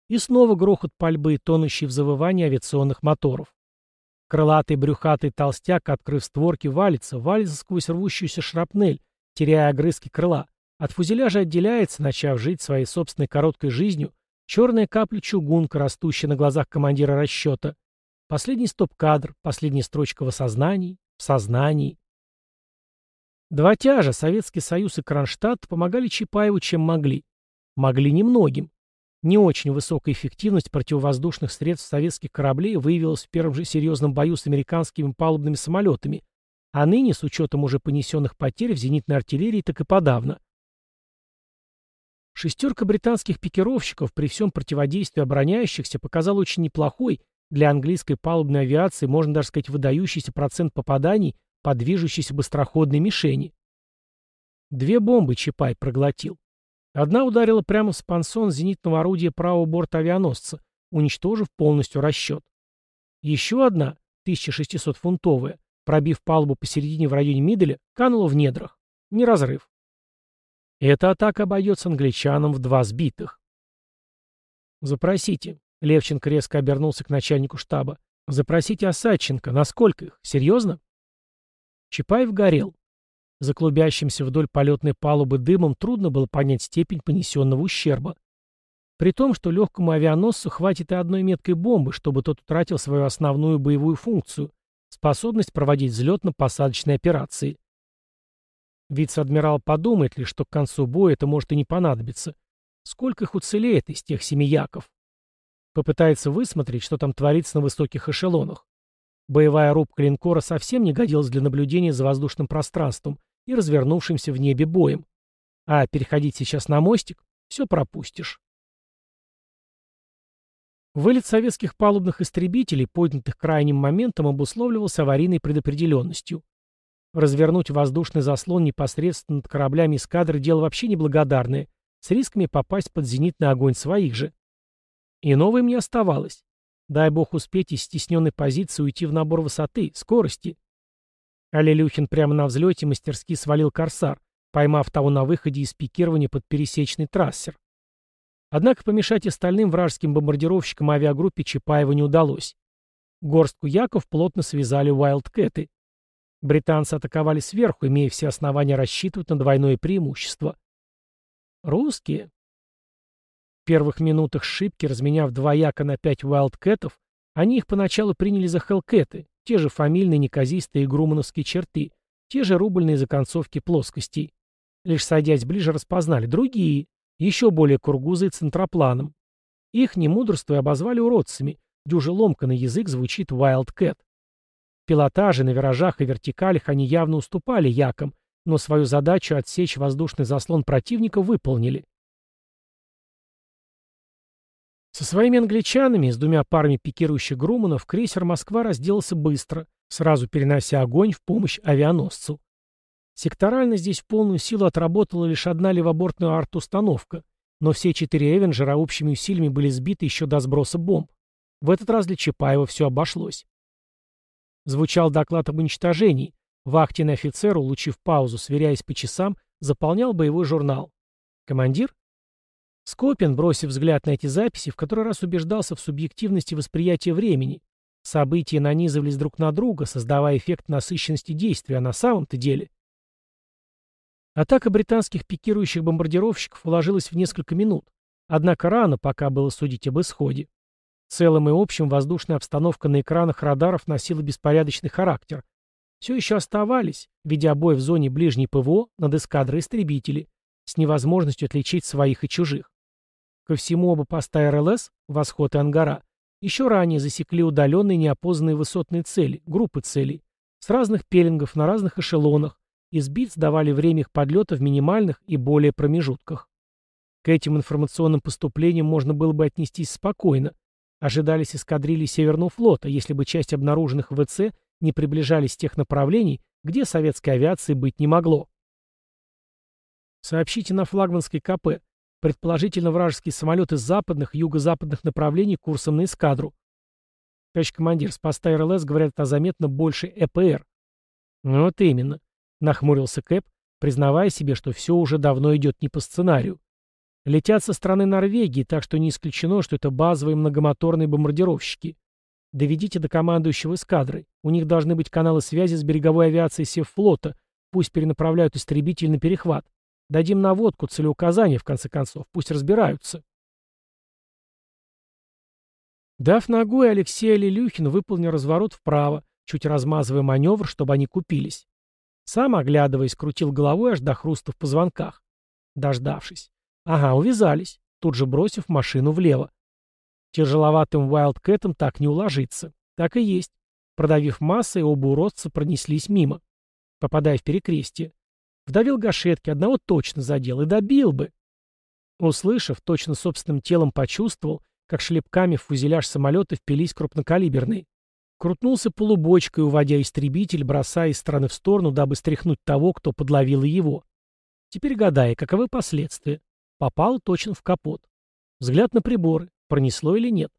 И снова грохот пальбы, тонущий в завывании авиационных моторов. Крылатый брюхатый толстяк, открыв створки, валится, валится сквозь рвущуюся шрапнель, теряя огрызки крыла. От фузеляжа отделяется, начав жить своей собственной короткой жизнью, черная капля чугунка, растущая на глазах командира расчета. Последний стоп-кадр, последняя строчка в осознании, в сознании. Два тяжа, Советский Союз и Кронштадт, помогали Чапаеву чем могли. Могли немногим. Не очень высокая эффективность противовоздушных средств советских кораблей выявилась в первом же серьезном бою с американскими палубными самолетами, А ныне, с учетом уже понесенных потерь в зенитной артиллерии, так и подавно. Шестерка британских пикировщиков при всем противодействии обороняющихся показала очень неплохой, для английской палубной авиации, можно даже сказать, выдающийся процент попаданий по движущейся быстроходной мишени. Две бомбы Чапай проглотил. Одна ударила прямо в спансон зенитного орудия правого борта авианосца, уничтожив полностью расчет. Еще одна, 1600-фунтовая, пробив палубу посередине в районе Миделя, канула в недрах. Не разрыв. Эта атака обойдется англичанам в два сбитых. «Запросите». Левченко резко обернулся к начальнику штаба. «Запросите Осадченко. Насколько их? Серьезно?» Чапаев горел. За клубящимся вдоль полетной палубы дымом трудно было понять степень понесенного ущерба. При том, что легкому авианосцу хватит и одной меткой бомбы, чтобы тот утратил свою основную боевую функцию — способность проводить взлетно-посадочные операции. Вице-адмирал подумает ли, что к концу боя это может и не понадобиться. Сколько их уцелеет из тех семи яков? Попытается высмотреть, что там творится на высоких эшелонах. Боевая рубка линкора совсем не годилась для наблюдения за воздушным пространством и развернувшимся в небе боем. А переходить сейчас на мостик — все пропустишь. Вылет советских палубных истребителей, поднятых крайним моментом, обусловливался аварийной предопределенностью. Развернуть воздушный заслон непосредственно над кораблями эскадры – дело вообще неблагодарное, с рисками попасть под зенитный огонь своих же. Иного им не оставалось. Дай бог успеть из стесненной позиции уйти в набор высоты, скорости. Алилюхин прямо на взлете мастерски свалил корсар, поймав того на выходе из пикирования под пересечный трассер. Однако помешать остальным вражеским бомбардировщикам авиагруппе Чапаева не удалось. Горстку яков плотно связали Уайлдкэты. Британцы атаковали сверху, имея все основания рассчитывать на двойное преимущество. Русские, первых минутах шибки, разменяв два яка на пять вайлдкэтов, они их поначалу приняли за хелкэты, те же фамильные неказистые грумановские черты, те же рубльные законцовки плоскостей. Лишь садясь ближе, распознали другие, еще более кургузы центропланом. Их, не мудрствуя, обозвали уродцами, дюже ломканный язык звучит Wildcat. В пилотаже, на виражах и вертикалях они явно уступали якам, но свою задачу отсечь воздушный заслон противника выполнили. Со своими англичанами, с двумя парами пикирующих Груманов, крейсер «Москва» разделался быстро, сразу перенося огонь в помощь авианосцу. Секторально здесь в полную силу отработала лишь одна левобортная арт-установка, но все четыре «Эвенджера» общими усилиями были сбиты еще до сброса бомб. В этот раз для Чапаева все обошлось. Звучал доклад об уничтожении. Вахтенный офицер, улучив паузу, сверяясь по часам, заполнял боевой журнал. Командир? Скопин, бросив взгляд на эти записи, в который раз убеждался в субъективности восприятия времени. События нанизывались друг на друга, создавая эффект насыщенности действия, а на самом-то деле... Атака британских пикирующих бомбардировщиков уложилась в несколько минут, однако рано пока было судить об исходе. Целым и общем воздушная обстановка на экранах радаров носила беспорядочный характер. Все еще оставались, ведя бой в зоне ближней ПВО над эскадрой истребители, с невозможностью отличить своих и чужих. Ко всему оба поста РЛС, Восход и Ангара, еще ранее засекли удаленные неопознанные высотные цели, группы целей, с разных пеленгов на разных эшелонах, и сбит сдавали время их подлета в минимальных и более промежутках. К этим информационным поступлениям можно было бы отнестись спокойно. Ожидались эскадрильи Северного флота, если бы часть обнаруженных ВЦ не приближались с тех направлений, где советской авиации быть не могло. Сообщите на флагманской КП, Предположительно, вражеский самолет из западных и юго-западных направлений курсом на эскадру. Товарищ командир, с поста РЛС говорят о заметно больше ЭПР. Ну, вот именно. Нахмурился Кэп, признавая себе, что все уже давно идет не по сценарию. Летят со стороны Норвегии, так что не исключено, что это базовые многомоторные бомбардировщики. Доведите до командующего эскадры. У них должны быть каналы связи с береговой авиацией Севфлота. Пусть перенаправляют истребитель на перехват. Дадим наводку, целеуказания, в конце концов. Пусть разбираются. Дав ногой, Алексей Алилюхин выполнил разворот вправо, чуть размазывая маневр, чтобы они купились. Сам, оглядываясь, крутил головой аж до хруста в позвонках. Дождавшись. Ага, увязались, тут же бросив машину влево. Тяжеловатым Вайлдкэтом так не уложиться. Так и есть. Продавив массой, оба уродца пронеслись мимо. попадая в перекрестие. Вдавил гашетки, одного точно задел и добил бы. Услышав, точно собственным телом почувствовал, как шлепками в фюзеляж самолета впились крупнокалиберные. Крутнулся полубочкой, уводя истребитель, бросая из стороны в сторону, дабы стряхнуть того, кто подловил его. Теперь гадая, каковы последствия. Попал точно в капот. Взгляд на приборы. Пронесло или нет.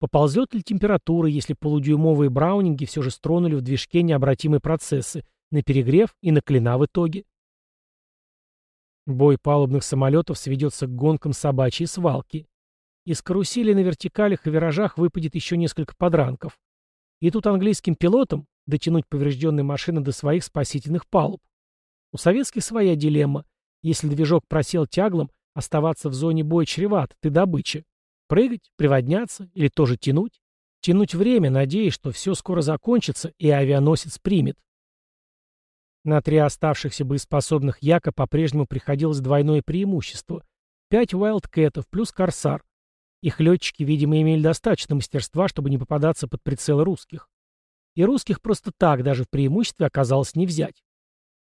Поползет ли температура, если полудюймовые браунинги все же стронули в движке необратимые процессы, на перегрев и на клина в итоге? Бой палубных самолетов сведется к гонкам собачьей свалки. Из карусели на вертикалях и виражах выпадет еще несколько подранков. И тут английским пилотам дотянуть поврежденные машины до своих спасительных палуб. У советских своя дилемма. Если движок просел тяглом, оставаться в зоне боя чревато, ты добыча. Прыгать, приводняться или тоже тянуть? Тянуть время, надеясь, что все скоро закончится и авианосец примет. На три оставшихся боеспособных Яка по-прежнему приходилось двойное преимущество. Пять Wildcat'ов плюс Корсар. Их летчики, видимо, имели достаточно мастерства, чтобы не попадаться под прицелы русских. И русских просто так даже в преимуществе оказалось не взять.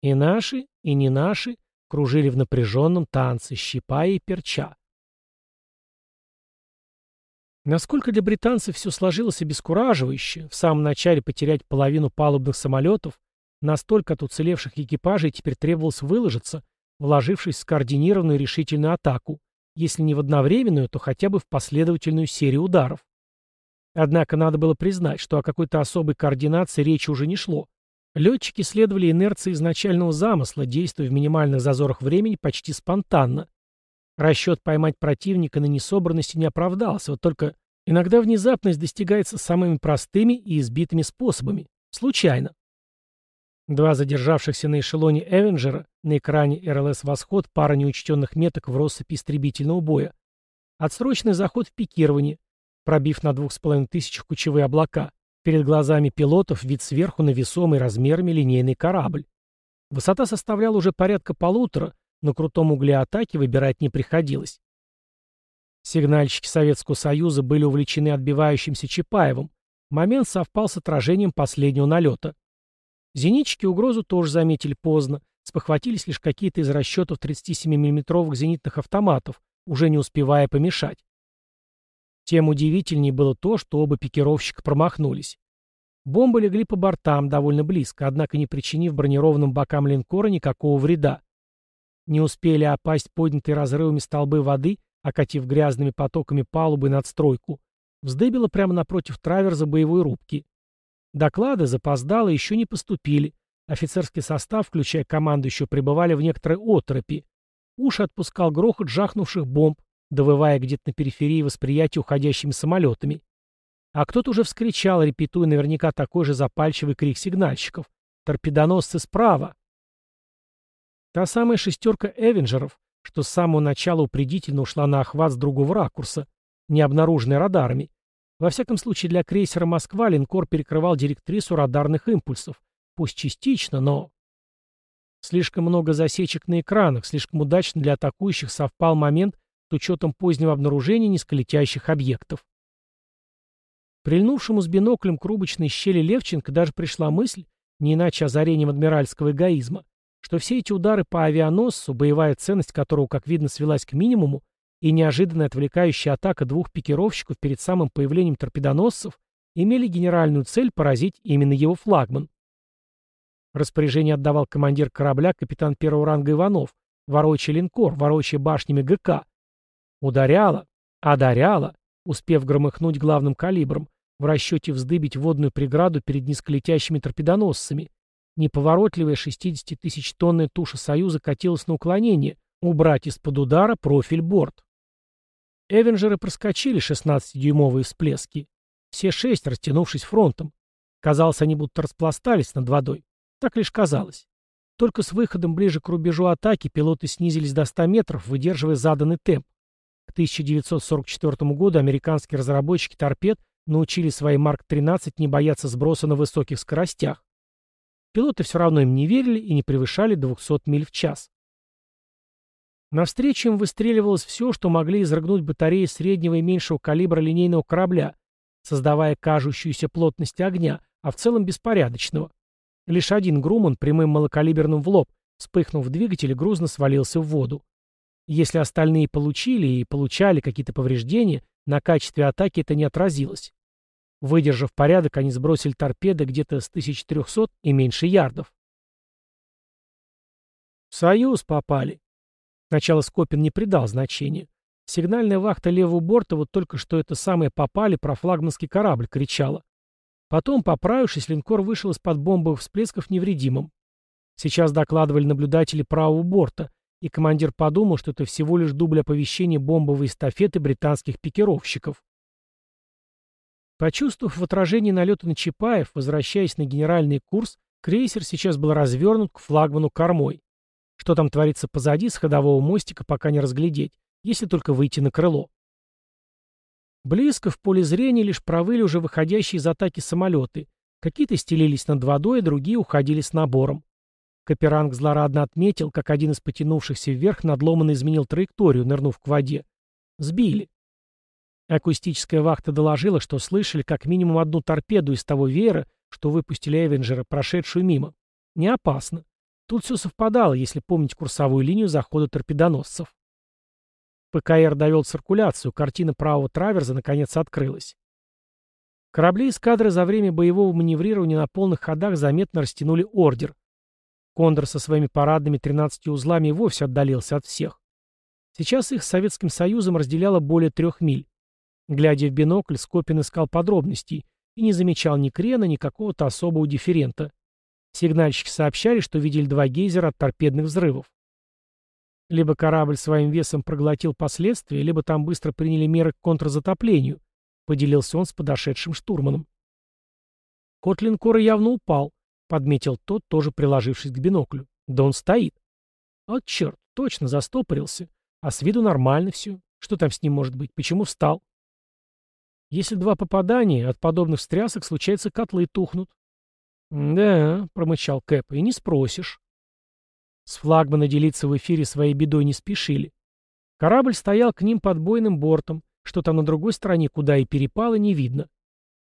И наши, и не наши кружили в напряженном танце, щипая и перча. Насколько для британцев все сложилось обескураживающе, в самом начале потерять половину палубных самолетов, настолько от уцелевших экипажей теперь требовалось выложиться, вложившись в скоординированную решительную атаку, если не в одновременную, то хотя бы в последовательную серию ударов. Однако надо было признать, что о какой-то особой координации речи уже не шло. Летчики следовали инерции изначального замысла, действуя в минимальных зазорах времени почти спонтанно. Расчет поймать противника на несобранности не оправдался, вот только иногда внезапность достигается самыми простыми и избитыми способами. Случайно. Два задержавшихся на эшелоне Эвенджера, на экране РЛС «Восход» пара неучтенных меток в россыпи истребительного боя. Отсроченный заход в пикирование, пробив на двух с половиной тысячах кучевые облака. Перед глазами пилотов вид сверху на весомый размерами линейный корабль. Высота составляла уже порядка полутора, на крутом угле атаки выбирать не приходилось. Сигнальщики Советского Союза были увлечены отбивающимся Чапаевым. Момент совпал с отражением последнего налета. Зенитчики угрозу тоже заметили поздно, спохватились лишь какие-то из расчетов 37 миллиметровых зенитных автоматов, уже не успевая помешать. Тем удивительнее было то, что оба пикировщика промахнулись. Бомбы легли по бортам довольно близко, однако не причинив бронированным бокам линкора никакого вреда. Не успели опасть поднятые разрывами столбы воды, окатив грязными потоками палубы надстройку. Вздыбило прямо напротив траверза боевой рубки. Доклады запоздало еще не поступили. Офицерский состав, включая команду, еще пребывали в некоторой отропи. Уши отпускал грохот жахнувших бомб, довывая где-то на периферии восприятия уходящими самолетами. А кто-то уже вскричал, репетуя наверняка такой же запальчивый крик сигнальщиков. «Торпедоносцы справа!» Та самая шестерка Эвенджеров, что с самого начала упредительно ушла на охват с другого ракурса, не обнаруженной радарами, во всяком случае, для крейсера «Москва» линкор перекрывал директрису радарных импульсов. Пусть частично, но... Слишком много засечек на экранах, слишком удачно для атакующих совпал момент с учетом позднего обнаружения низколетящих объектов. Прильнувшему с биноклем к рубочной щели Левченко даже пришла мысль, не иначе озарением адмиральского эгоизма, что все эти удары по авианосцу, боевая ценность которого, как видно, свелась к минимуму, и неожиданная отвлекающая атака двух пикировщиков перед самым появлением торпедоносцев имели генеральную цель поразить именно его флагман. Распоряжение отдавал командир корабля капитан первого ранга Иванов, ворочая линкор, ворочая башнями ГК. Ударяло, одаряло, успев громыхнуть главным калибром, в расчете вздыбить водную преграду перед низколетящими торпедоносцами. Неповоротливая 60-тысяч-тонная туша «Союза» катилась на уклонение, убрать из-под удара профиль борт. Эвенджеры проскочили 16-дюймовые всплески. Все шесть, растянувшись фронтом. Казалось, они будто распластались над водой. Так лишь казалось. Только с выходом ближе к рубежу атаки пилоты снизились до 100 метров, выдерживая заданный темп. К 1944 году американские разработчики торпед научили свои Марк-13 не бояться сброса на высоких скоростях. Пилоты все равно им не верили и не превышали 200 миль в час. Навстречу им выстреливалось все, что могли изрыгнуть батареи среднего и меньшего калибра линейного корабля, создавая кажущуюся плотность огня, а в целом беспорядочного. Лишь один Груман прямым малокалиберным в лоб, вспыхнув в двигателе, грузно свалился в воду. Если остальные получили и получали какие-то повреждения, на качестве атаки это не отразилось. Выдержав порядок, они сбросили торпеды где-то с 1300 и меньше ярдов. «Союз» попали. Сначала Скопин не придал значения. Сигнальная вахта левого борта вот только что это самое «попали» про флагманский корабль кричала. Потом, поправившись, линкор вышел из-под бомбовых всплесков невредимым. Сейчас докладывали наблюдатели правого борта, и командир подумал, что это всего лишь дубль оповещения бомбовой эстафеты британских пикировщиков. Почувствовав в отражении налета на Чапаев, возвращаясь на генеральный курс, крейсер сейчас был развернут к флагману кормой. Что там творится позади, с ходового мостика пока не разглядеть, если только выйти на крыло. Близко в поле зрения лишь провыли уже выходящие из атаки самолеты. Какие-то стелились над водой, другие уходили с набором. Каперанг злорадно отметил, как один из потянувшихся вверх надломанно изменил траекторию, нырнув к воде. Сбили. Акустическая вахта доложила, что слышали как минимум одну торпеду из того веера, что выпустили Эвенджера, прошедшую мимо. Не опасно. Тут все совпадало, если помнить курсовую линию захода торпедоносцев. ПКР довел циркуляцию, картина правого траверза наконец открылась. Корабли эскадры за время боевого маневрирования на полных ходах заметно растянули ордер. Кондор со своими парадными 13 узлами вовсе отдалился от всех. Сейчас их с Советским Союзом разделяло более трех миль. Глядя в бинокль, Скопин искал подробностей и не замечал ни крена, ни какого-то особого дифферента. Сигнальщики сообщали, что видели два гейзера от торпедных взрывов. Либо корабль своим весом проглотил последствия, либо там быстро приняли меры к контрзатоплению, поделился он с подошедшим штурманом. Кот линкора явно упал, подметил тот, тоже приложившись к биноклю. Да он стоит. Вот черт, точно застопорился. А с виду нормально все. Что там с ним может быть? Почему встал? Если два попадания, от подобных встрясок случается котлы тухнут. «Да», — промычал Кэп, — «и не спросишь». С флагмана делиться в эфире своей бедой не спешили. Корабль стоял к ним под бойным бортом, что там на другой стороне, куда и перепало, не видно.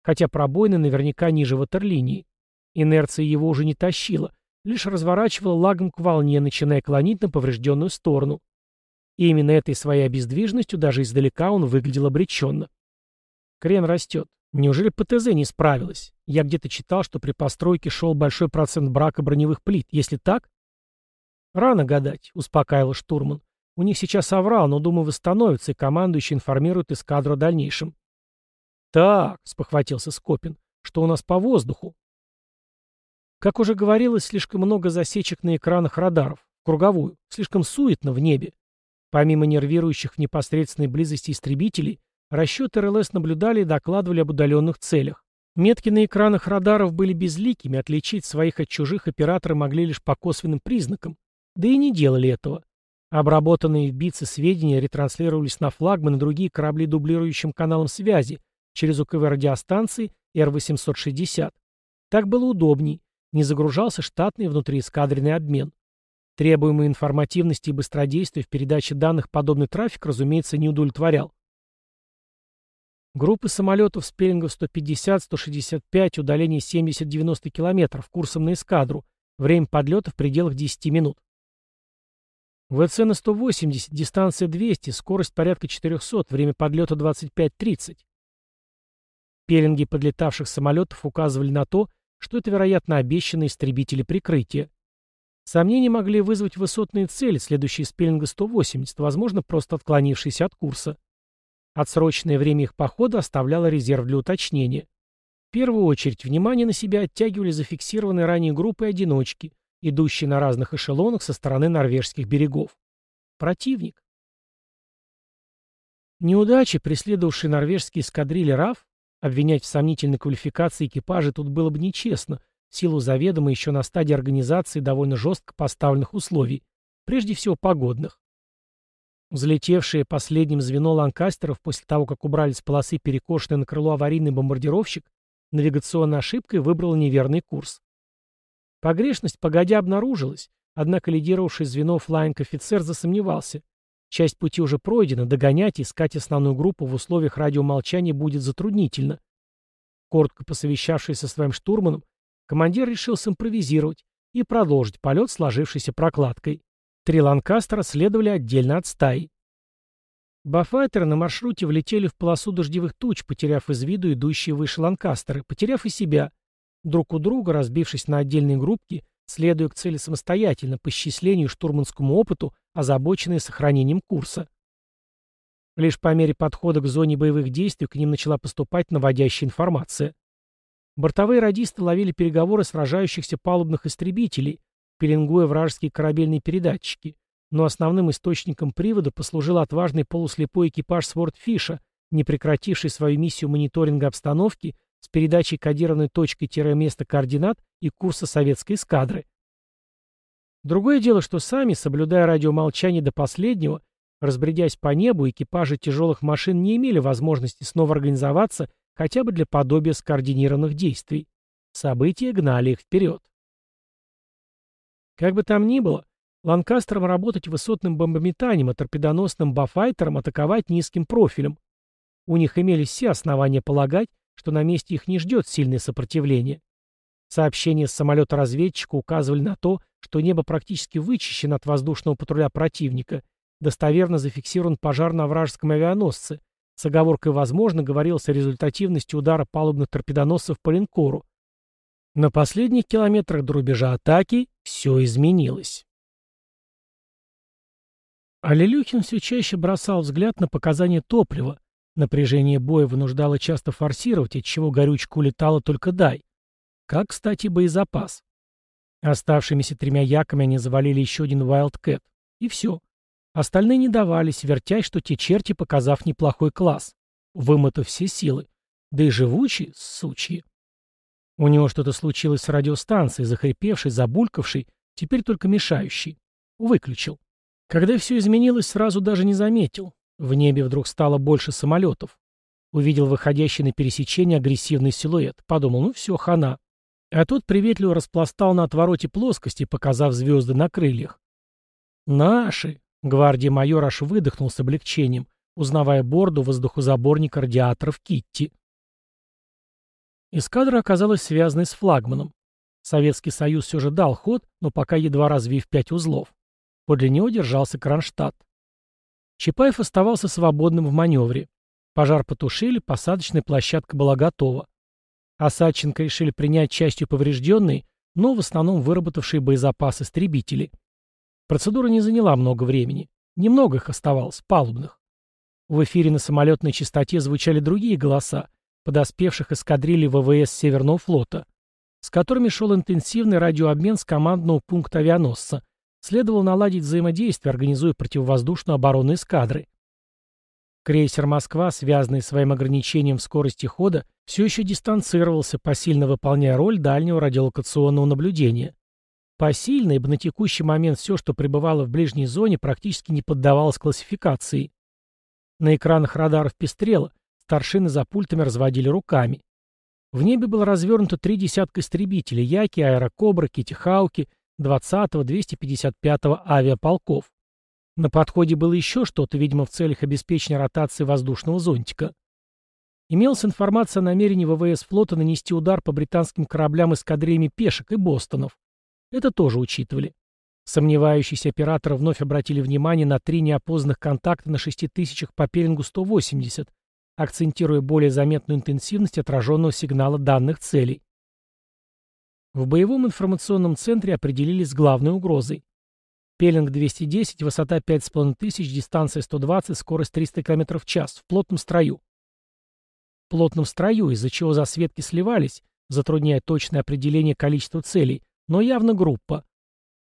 Хотя пробоины наверняка ниже ватерлинии. Инерция его уже не тащила, лишь разворачивала лагом к волне, начиная клонить на поврежденную сторону. И именно этой своей обездвиженностью даже издалека он выглядел обреченно. Крен растет. Неужели ПТЗ не справилась? Я где-то читал, что при постройке шел большой процент брака броневых плит. Если так, «Рано гадать», — успокаивал штурман. «У них сейчас оврал, но, думаю, восстановится, и командующий информирует эскадру о дальнейшем». «Так», — спохватился Скопин, — «что у нас по воздуху?» Как уже говорилось, слишком много засечек на экранах радаров, круговую, слишком суетно в небе. Помимо нервирующих в непосредственной близости истребителей, расчеты РЛС наблюдали и докладывали об удаленных целях. Метки на экранах радаров были безликими, отличить своих от чужих операторы могли лишь по косвенным признакам. Да и не делали этого. Обработанные в БИЦе сведения ретранслировались на флагман и другие корабли дублирующим каналом связи через УКВ радиостанции Р-860. Так было удобней, не загружался штатный внутриэскадренный обмен. Требуемой информативности и быстродействия в передаче данных подобный трафик, разумеется, не удовлетворял. Группы самолетов спеллингов 150-165, удаление 70-90 км, курсом на эскадру, время подлета в пределах 10 минут. ВЦ на 180, дистанция 200, скорость порядка 400, время подлета 25-30. Пеленги подлетавших самолетов указывали на то, что это, вероятно, обещанные истребители прикрытия. Сомнения могли вызвать высотные цели, следующие с пеленга 180, возможно, просто отклонившиеся от курса. Отсроченное время их похода оставляло резерв для уточнения. В первую очередь, внимание на себя оттягивали зафиксированные ранее группы одиночки, идущий на разных эшелонах со стороны норвежских берегов. Противник. Неудачи, преследовавшие норвежские эскадрильи РАФ, обвинять в сомнительной квалификации экипажа тут было бы нечестно, в силу заведомо еще на стадии организации довольно жестко поставленных условий, прежде всего погодных. Взлетевшее последним звено ланкастеров после того, как убрали с полосы перекошенный на крыло аварийный бомбардировщик, навигационной ошибкой выбрал неверный курс. Погрешность погодя обнаружилась, однако лидировавший звено флайинг-офицер засомневался. Часть пути уже пройдена, догонять и искать основную группу в условиях радиомолчания будет затруднительно. Коротко посовещавшись со своим штурманом, командир решил симпровизировать и продолжить полет сложившейся прокладкой. Три ланкастера следовали отдельно от стаи. Бафайтеры на маршруте влетели в полосу дождевых туч, потеряв из виду идущие выше ланкастеры, потеряв и себя. Друг у друга, разбившись на отдельные группки, следуя к цели самостоятельно, по счислению и штурманскому опыту, озабоченные сохранением курса. Лишь по мере подхода к зоне боевых действий к ним начала поступать наводящая информация. Бортовые радисты ловили переговоры сражающихся палубных истребителей, пеленгуя вражеские корабельные передатчики, но основным источником привода послужил отважный полуслепой экипаж Свордфиша, не прекративший свою миссию мониторинга обстановки с передачей кодированной точкой-места координат и курса советской эскадры. Другое дело, что сами, соблюдая радиомолчание до последнего, разбредясь по небу, экипажи тяжелых машин не имели возможности снова организоваться хотя бы для подобия скоординированных действий. События гнали их вперед. Как бы там ни было, Ланкастерам работать высотным бомбометанием, а торпедоносным бафайтерам атаковать низким профилем. У них имелись все основания полагать, что на месте их не ждет сильное сопротивление. Сообщения с самолета-разведчика указывали на то, что небо практически вычищено от воздушного патруля противника, достоверно зафиксирован пожар на вражеском авианосце. С оговоркой «возможно» говорилось о результативности удара палубных торпедоносцев по линкору. На последних километрах до рубежа атаки все изменилось. А Лилюхин все чаще бросал взгляд на показания топлива. Напряжение боя вынуждало часто форсировать, отчего горючка улетала только дай. Как, кстати, боезапас. Оставшимися тремя яками они завалили еще один Wildcat. И все. Остальные не давались, вертясь, что те черти, показав неплохой класс. Вымотав все силы. Да и живучие, сучьи. У него что-то случилось с радиостанцией, захрипевшей, забулькавшей, теперь только мешающей. Выключил. Когда все изменилось, сразу даже не заметил. В небе вдруг стало больше самолетов. Увидел выходящий на пересечение агрессивный силуэт. Подумал, ну все, хана. А тот приветливо распластал на отвороте плоскости, показав звезды на крыльях. «Наши!» — гвардия майор аж выдохнул с облегчением, узнавая борду воздухозаборника радиаторов Китти. Эскадра оказалась связанной с флагманом. Советский Союз все же дал ход, но пока едва развив пять узлов. Подле него держался Кронштадт. Чапаев оставался свободным в маневре. Пожар потушили, посадочная площадка была готова. Осадченко решили принять частью поврежденные, но в основном выработавшие боезапас истребители. Процедура не заняла много времени. Немного их оставалось, палубных. В эфире на самолетной частоте звучали другие голоса, подоспевших эскадрильи ВВС Северного флота, с которыми шел интенсивный радиообмен с командного пункта авианосца, Следовало наладить взаимодействие, организуя противовоздушную оборону эскадры. Крейсер «Москва», связанный своим ограничением в скорости хода, все еще дистанцировался, посильно выполняя роль дальнего радиолокационного наблюдения. Посильно, ибо на текущий момент все, что пребывало в ближней зоне, практически не поддавалось классификации. На экранах радаров пестрело, старшины за пультами разводили руками. В небе было развернуто три десятка истребителей, Яки, Аэрокобры, Китихауки, 20-го, 255-го авиаполков. На подходе было еще что-то, видимо, в целях обеспечения ротации воздушного зонтика. Имелась информация о намерении ВВС флота нанести удар по британским кораблям эскадрильями пешек и Бостонов. Это тоже учитывали. Сомневающиеся операторы вновь обратили внимание на три неопознанных контакта на 6000 по пеленгу 180, акцентируя более заметную интенсивность отраженного сигнала данных целей. В боевом информационном центре определились с главной угрозой. Пелинг 210, высота 5500, дистанция 120, скорость 300 км в час, в плотном строю. В плотном строю, из-за чего засветки сливались, затрудняя точное определение количества целей, но явно группа.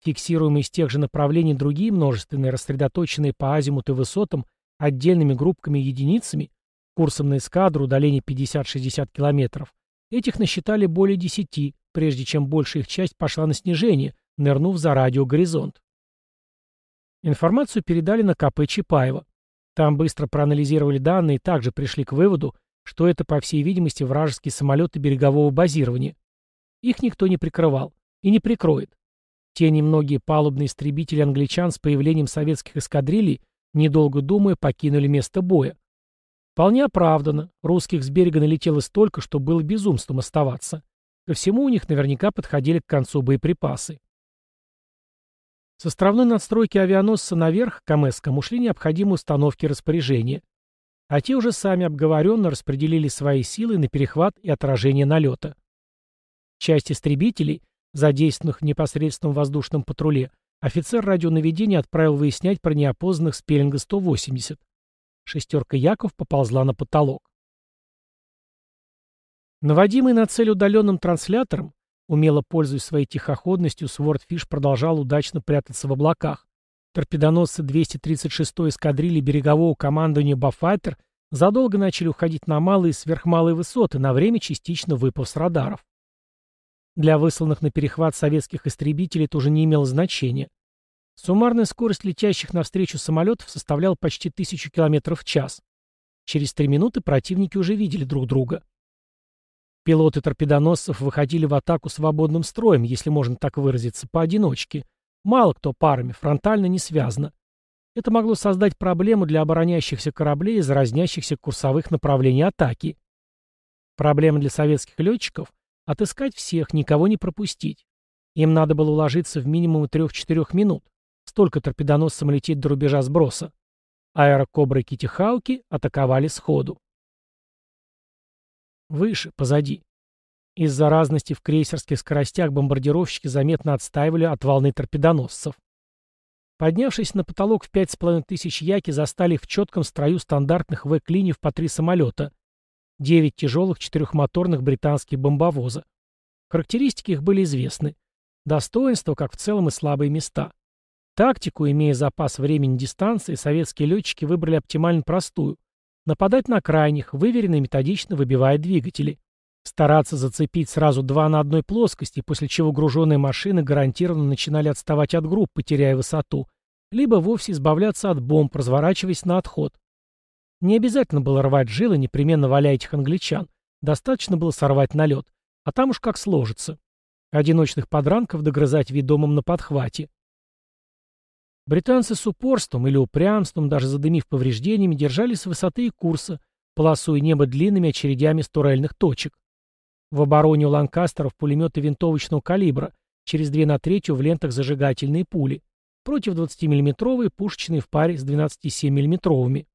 Фиксируемые из тех же направлений другие множественные, рассредоточенные по азимуту и высотам, отдельными группками и единицами, курсом на эскадру, удаление 50-60 км, этих насчитали более 10, прежде чем большая их часть пошла на снижение, нырнув за радиогоризонт. Информацию передали на КП Чапаева. Там быстро проанализировали данные и также пришли к выводу, что это, по всей видимости, вражеские самолеты берегового базирования. Их никто не прикрывал и не прикроет. Те немногие палубные истребители англичан с появлением советских эскадрилей, недолго думая, покинули место боя. Вполне оправданно, русских с берега налетело столько, что было безумством оставаться. Ко всему у них наверняка подходили к концу боеприпасы. С островной надстройки авианосца наверх к КМСкам ушли необходимые установки распоряжения, а те уже сами обговоренно распределили свои силы на перехват и отражение налета. Часть истребителей, задействованных в непосредственном воздушном патруле, офицер радионаведения отправил выяснять про неопознанных Спеллинга-180. Шестерка Яков поползла на потолок. Наводимый на цель удаленным транслятором, умело пользуясь своей тихоходностью, Свордфиш продолжал удачно прятаться в облаках. Торпедоносцы 236-й эскадрильи берегового командования «Бафайтер» задолго начали уходить на малые и сверхмалые высоты, на время частично выпав с радаров. Для высланных на перехват советских истребителей это уже не имело значения. Суммарная скорость летящих навстречу самолетов составляла почти тысячу километров в час. Через три минуты противники уже видели друг друга. Пилоты торпедоносцев выходили в атаку свободным строем, если можно так выразиться, поодиночке. Мало кто парами, фронтально не связано. Это могло создать проблему для обороняющихся кораблей из разнящихся курсовых направлений атаки. Проблема для советских летчиков — отыскать всех, никого не пропустить. Им надо было уложиться в минимум 3-4 минут. Столько торпедоносцам лететь до рубежа сброса. Аэрокобры и Китихауки атаковали сходу. Выше, позади. Из-за разности в крейсерских скоростях бомбардировщики заметно отстаивали от волны торпедоносцев. Поднявшись на потолок в пять с половиной тысяч яки, застали в четком строю стандартных В-клиньев по три самолета. Девять тяжелых четырехмоторных британских бомбовоза. Характеристики их были известны. Достоинства, как в целом и слабые места. Тактику, имея запас времени дистанции, советские летчики выбрали оптимально простую Нападать на крайних, выверенно и методично выбивая двигатели. Стараться зацепить сразу два на одной плоскости, после чего груженные машины гарантированно начинали отставать от групп, теряя высоту, либо вовсе избавляться от бомб, разворачиваясь на отход. Не обязательно было рвать жилы, непременно валя этих англичан. Достаточно было сорвать налет. А там уж как сложится. Одиночных подранков догрызать ведомым на подхвате. Британцы с упорством или упрямством, даже задымив повреждениями, держались с высоты и курса, полосуя небо длинными очередями с турельных точек. В обороне у ланкастеров пулеметы винтовочного калибра, через 2 на третью в лентах зажигательные пули, против 20-мм пушечные в паре с 12,7 мм.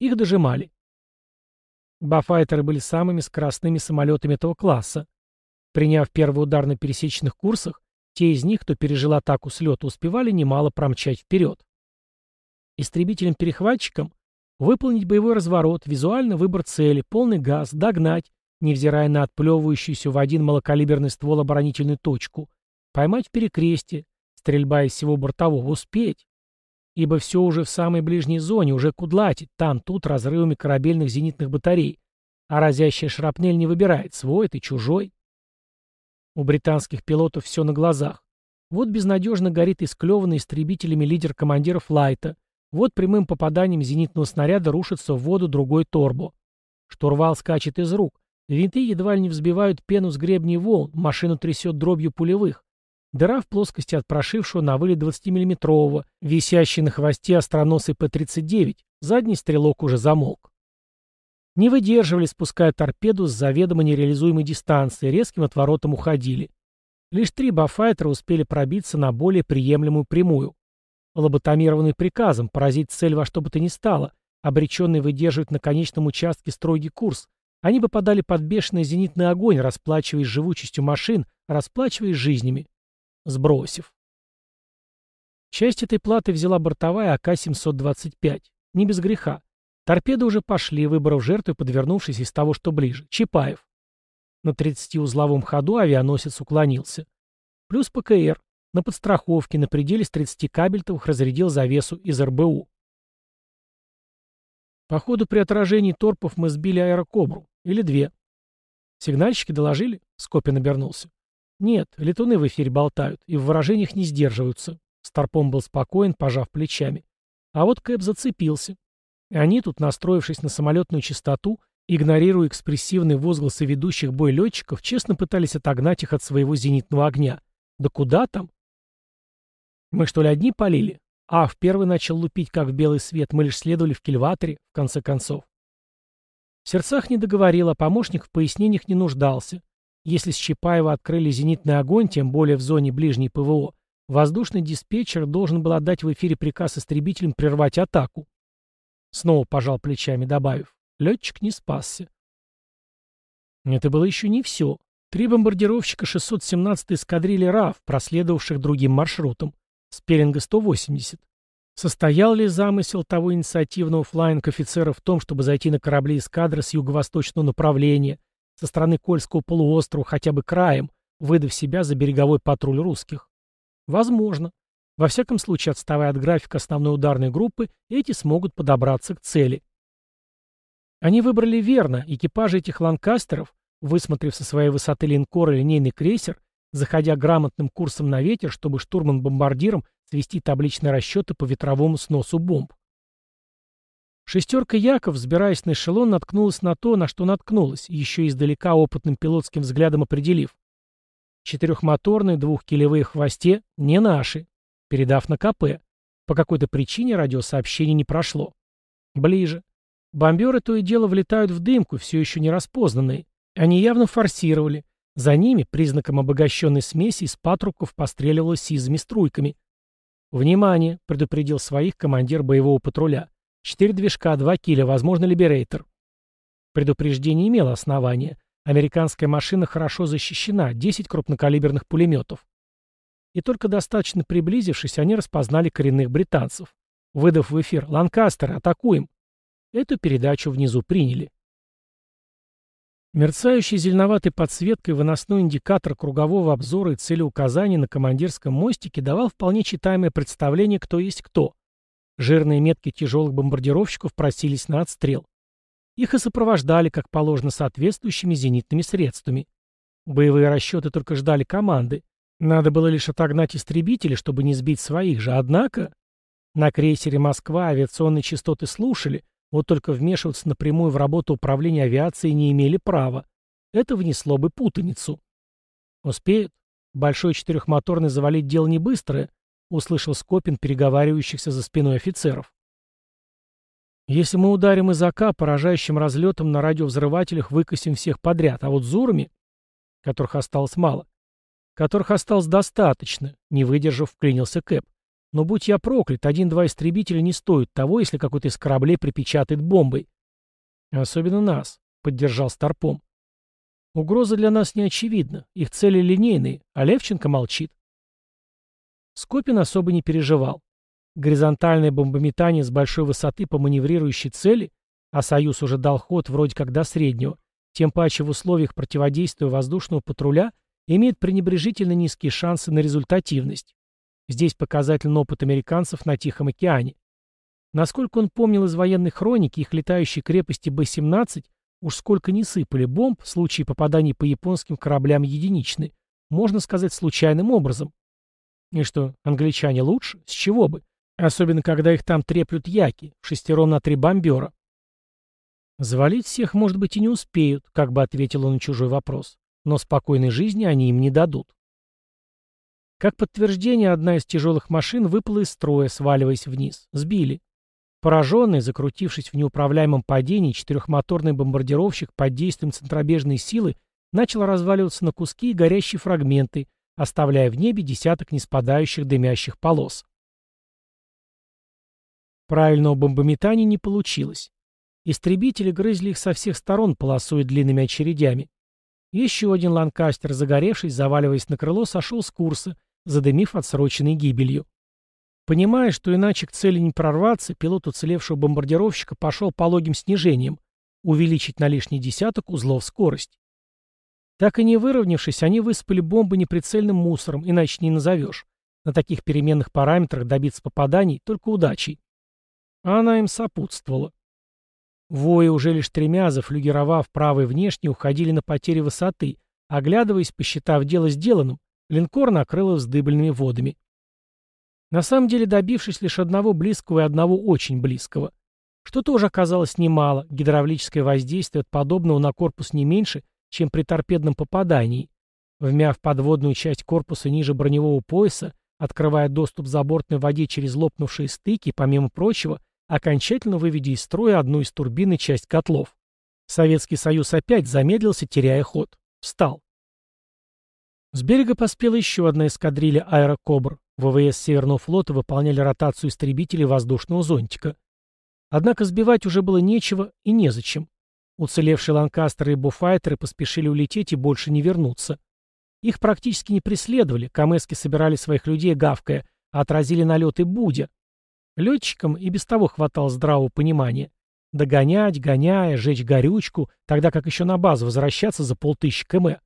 Их дожимали. Бафайтеры были самыми скоростными самолетами этого класса. Приняв первый удар на пересеченных курсах, те из них, кто пережил атаку с лета, успевали немало промчать вперед. Истребителям-перехватчикам выполнить боевой разворот, визуально выбор цели, полный газ, догнать, невзирая на отплевывающуюся в один малокалиберный ствол оборонительную точку, поймать в перекрестие, стрельба из всего бортового, успеть. Ибо все уже в самой ближней зоне, уже кудлатит, там, тут разрывами корабельных зенитных батарей, а разящая шрапнель не выбирает, свой ты, чужой. У британских пилотов все на глазах. Вот безнадежно горит исклеванный истребителями лидер командиров Лайта. Вот прямым попаданием зенитного снаряда рушится в воду другой торбо. Штурвал скачет из рук. Винты едва ли не взбивают пену с гребней волн, машину трясет дробью пулевых. Дыра в плоскости от прошившего на вылет 20-миллиметрового, висящий на хвосте остроносый П-39. Задний стрелок уже замолк. Не выдерживали, спуская торпеду с заведомо нереализуемой дистанции, резким отворотом уходили. Лишь три бафайтера успели пробиться на более приемлемую прямую. Лоботомированный приказом поразить цель во что бы то ни стало, обреченный выдерживать на конечном участке строгий курс, они бы подали под бешеный зенитный огонь, расплачиваясь живучестью машин, расплачиваясь жизнями. Сбросив. Часть этой платы взяла бортовая АК-725. Не без греха. Торпеды уже пошли, выбрав жертву, подвернувшись из того, что ближе. Чапаев. На 30-узловом ходу авианосец уклонился. Плюс ПКР. На подстраховке на пределе с 30 кабельтовых разрядил завесу из РБУ. По ходу при отражении торпов мы сбили аэрокобру. Или две. Сигнальщики доложили? Скопин обернулся. Нет, летуны в эфире болтают и в выражениях не сдерживаются. Старпом был спокоен, пожав плечами. А вот Кэп зацепился. Они тут, настроившись на самолетную частоту, игнорируя экспрессивные возгласы ведущих бой летчиков, честно пытались отогнать их от своего зенитного огня. Да куда там? Мы что ли одни полили? А, в первый начал лупить, как в белый свет, мы лишь следовали в кильваторе, в конце концов. В сердцах не договорил, а помощник в пояснениях не нуждался. Если с Чапаева открыли зенитный огонь, тем более в зоне ближней ПВО, воздушный диспетчер должен был отдать в эфире приказ истребителям прервать атаку. Снова пожал плечами, добавив, летчик не спасся. Это было еще не все. Три бомбардировщика 617-й эскадрильи РАФ, проследовавших другим маршрутом, Спеллинга 180. Состоял ли замысел того инициативного флайинг-офицера в том, чтобы зайти на корабли эскадры с юго-восточного направления, со стороны Кольского полуострова хотя бы краем, выдав себя за береговой патруль русских? Возможно. Во всяком случае, отставая от графика основной ударной группы, эти смогут подобраться к цели. Они выбрали верно, экипажи этих ланкастеров, высмотрев со своей высоты линкор и линейный крейсер, заходя грамотным курсом на ветер, чтобы штурман-бомбардиром свести табличные расчеты по ветровому сносу бомб. Шестерка Яков, взбираясь на эшелон, наткнулась на то, на что наткнулась, еще издалека опытным пилотским взглядом определив. Четырехмоторные, двухкилевые хвосте не наши, передав на КП. По какой-то причине радиосообщение не прошло. Ближе. Бомберы то и дело влетают в дымку, все еще не распознанные. Они явно форсировали. За ними, признаком обогащенной смеси, из патрубков постреливало сизыми струйками. «Внимание!» — предупредил своих командир боевого патруля. Четыре движка, два киля, возможно, либерейтор. Предупреждение имело основание. Американская машина хорошо защищена, 10 крупнокалиберных пулеметов. И только достаточно приблизившись, они распознали коренных британцев. Выдав в эфир «Ланкастер, атакуем!» Эту передачу внизу приняли. Мерцающий зеленоватой подсветкой выносной индикатор кругового обзора и целеуказаний на командирском мостике давал вполне читаемое представление, кто есть кто. Жирные метки тяжелых бомбардировщиков просились на отстрел. Их и сопровождали, как положено, соответствующими зенитными средствами. Боевые расчеты только ждали команды. Надо было лишь отогнать истребители, чтобы не сбить своих же. Однако на крейсере «Москва» авиационные частоты слушали, вот только вмешиваться напрямую в работу управления авиацией не имели права. Это внесло бы путаницу. Успеют? Большой четырехмоторный завалить дело не быстрое, услышал Скопин переговаривающихся за спиной офицеров. Если мы ударим из АК, поражающим разлетом на радиовзрывателях выкосим всех подряд, а вот зурами, которых осталось мало, которых осталось достаточно, не выдержав, вклинился Кэп. Но будь я проклят, один-два истребителя не стоят того, если какой-то из кораблей припечатает бомбой. Особенно нас, поддержал Старпом. Угроза для нас не очевидна, их цели линейные, а Левченко молчит. Скопин особо не переживал. Горизонтальное бомбометание с большой высоты по маневрирующей цели, а «Союз» уже дал ход вроде как до среднего, тем паче в условиях противодействия воздушного патруля имеет пренебрежительно низкие шансы на результативность. Здесь показательный опыт американцев на Тихом океане. Насколько он помнил из военной хроники, их летающей крепости Б-17 уж сколько не сыпали бомб, в случае попаданий по японским кораблям единичны, можно сказать случайным образом. И что, англичане лучше? С чего бы? Особенно, когда их там треплют яки, шестером на три бомбера. Завалить всех, может быть, и не успеют, как бы ответил он на чужой вопрос. Но спокойной жизни они им не дадут. Как подтверждение, одна из тяжелых машин выпала из строя, сваливаясь вниз. Сбили. Пораженный, закрутившись в неуправляемом падении, четырехмоторный бомбардировщик под действием центробежной силы начал разваливаться на куски и горящие фрагменты, оставляя в небе десяток неспадающих дымящих полос. Правильного бомбометания не получилось. Истребители грызли их со всех сторон, полосуя длинными очередями. Еще один ланкастер, загоревшись, заваливаясь на крыло, сошел с курса, задымив отсроченной гибелью. Понимая, что иначе к цели не прорваться, пилот уцелевшего бомбардировщика пошел пологим снижением, увеличить на лишний десяток узлов скорость. Так и не выровнявшись, они высыпали бомбы неприцельным мусором, иначе не назовешь. На таких переменных параметрах добиться попаданий только удачей. А она им сопутствовала. Вои уже лишь тремя, зафлюгировав правой внешне, уходили на потери высоты, оглядываясь, посчитав дело сделанным, линкор накрыло вздыбленными водами. На самом деле добившись лишь одного близкого и одного очень близкого. Что тоже оказалось немало, гидравлическое воздействие от подобного на корпус не меньше, чем при торпедном попадании. Вмяв подводную часть корпуса ниже броневого пояса, открывая доступ забортной воде через лопнувшие стыки, помимо прочего, окончательно выведя из строя одну из турбин и часть котлов. Советский Союз опять замедлился, теряя ход. Встал. С берега поспела еще одна эскадрилья «Аэрокобр». ВВС Северного флота выполняли ротацию истребителей воздушного зонтика. Однако сбивать уже было нечего и незачем. Уцелевшие ланкастеры и буфайтеры поспешили улететь и больше не вернуться. Их практически не преследовали, камески собирали своих людей гавкая, отразили налеты Будя. Летчикам и без того хватало здравого понимания. Догонять, гоняя, жечь горючку, тогда как еще на базу возвращаться за полтысячи км.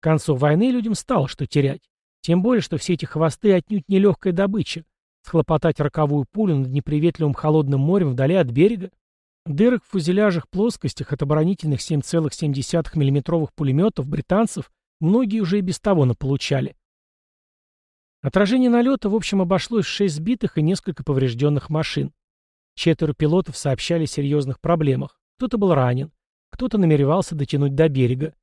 К концу войны людям стало что терять. Тем более, что все эти хвосты отнюдь не легкая добыча. Схлопотать роковую пулю над неприветливым холодным морем вдали от берега Дырок в фузеляжах плоскостях от оборонительных 7,7 мм пулеметов британцев многие уже и без того наполучали. Отражение налета, в общем, обошлось в 6 сбитых и несколько поврежденных машин. Четверо пилотов сообщали о серьезных проблемах. Кто-то был ранен, кто-то намеревался дотянуть до берега.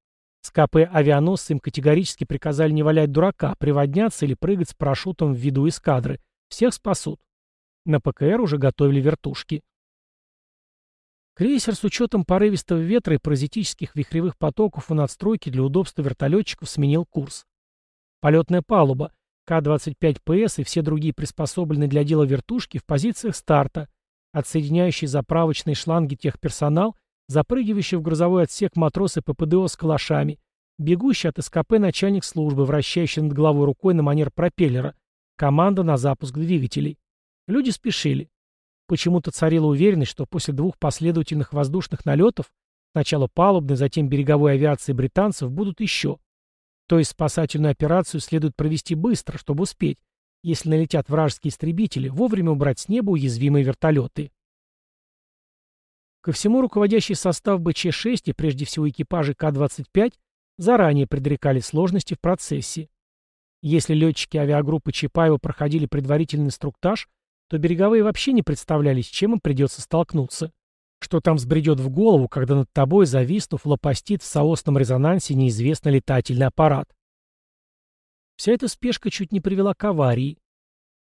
С КП авианосцы им категорически приказали не валять дурака, приводняться или прыгать с парашютом в виду эскадры. Всех спасут. На ПКР уже готовили вертушки. Крейсер с учетом порывистого ветра и паразитических вихревых потоков и надстройки для удобства вертолетчиков сменил курс. Полетная палуба, К-25ПС и все другие приспособленные для дела вертушки в позициях старта, отсоединяющий заправочные шланги техперсонал, запрыгивающий в грузовой отсек матросы ППДО с калашами, бегущий от СКП начальник службы, вращающий над головой рукой на манер пропеллера, команда на запуск двигателей. Люди спешили. Почему-то царила уверенность, что после двух последовательных воздушных налетов, сначала палубной, затем береговой авиации британцев, будут еще. То есть спасательную операцию следует провести быстро, чтобы успеть, если налетят вражеские истребители, вовремя убрать с неба уязвимые вертолеты. Ко всему руководящий состав БЧ-6 и прежде всего экипажи К-25 заранее предрекали сложности в процессе. Если летчики авиагруппы Чапаева проходили предварительный инструктаж, то береговые вообще не представляли, с чем им придется столкнуться. Что там сбредет в голову, когда над тобой, зависнув, лопастит в соосном резонансе неизвестный летательный аппарат. Вся эта спешка чуть не привела к аварии.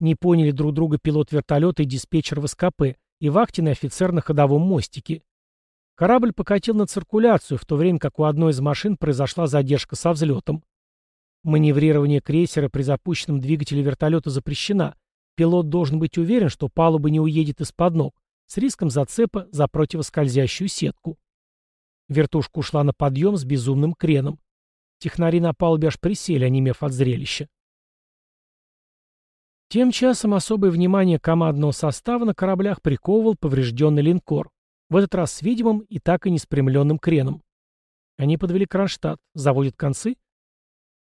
Не поняли друг друга пилот вертолета и диспетчер в СКП, и вахтенный офицер на ходовом мостике. Корабль покатил на циркуляцию, в то время как у одной из машин произошла задержка со взлетом. Маневрирование крейсера при запущенном двигателе вертолета запрещено, Пилот должен быть уверен, что палуба не уедет из-под ног, с риском зацепа за противоскользящую сетку. Вертушка ушла на подъем с безумным креном. Технари на палубе аж присели, онемев от зрелища. Тем часом особое внимание командного состава на кораблях приковывал поврежденный линкор, в этот раз с видимым и так и неспрямленным креном. Они подвели Кронштадт, заводят концы?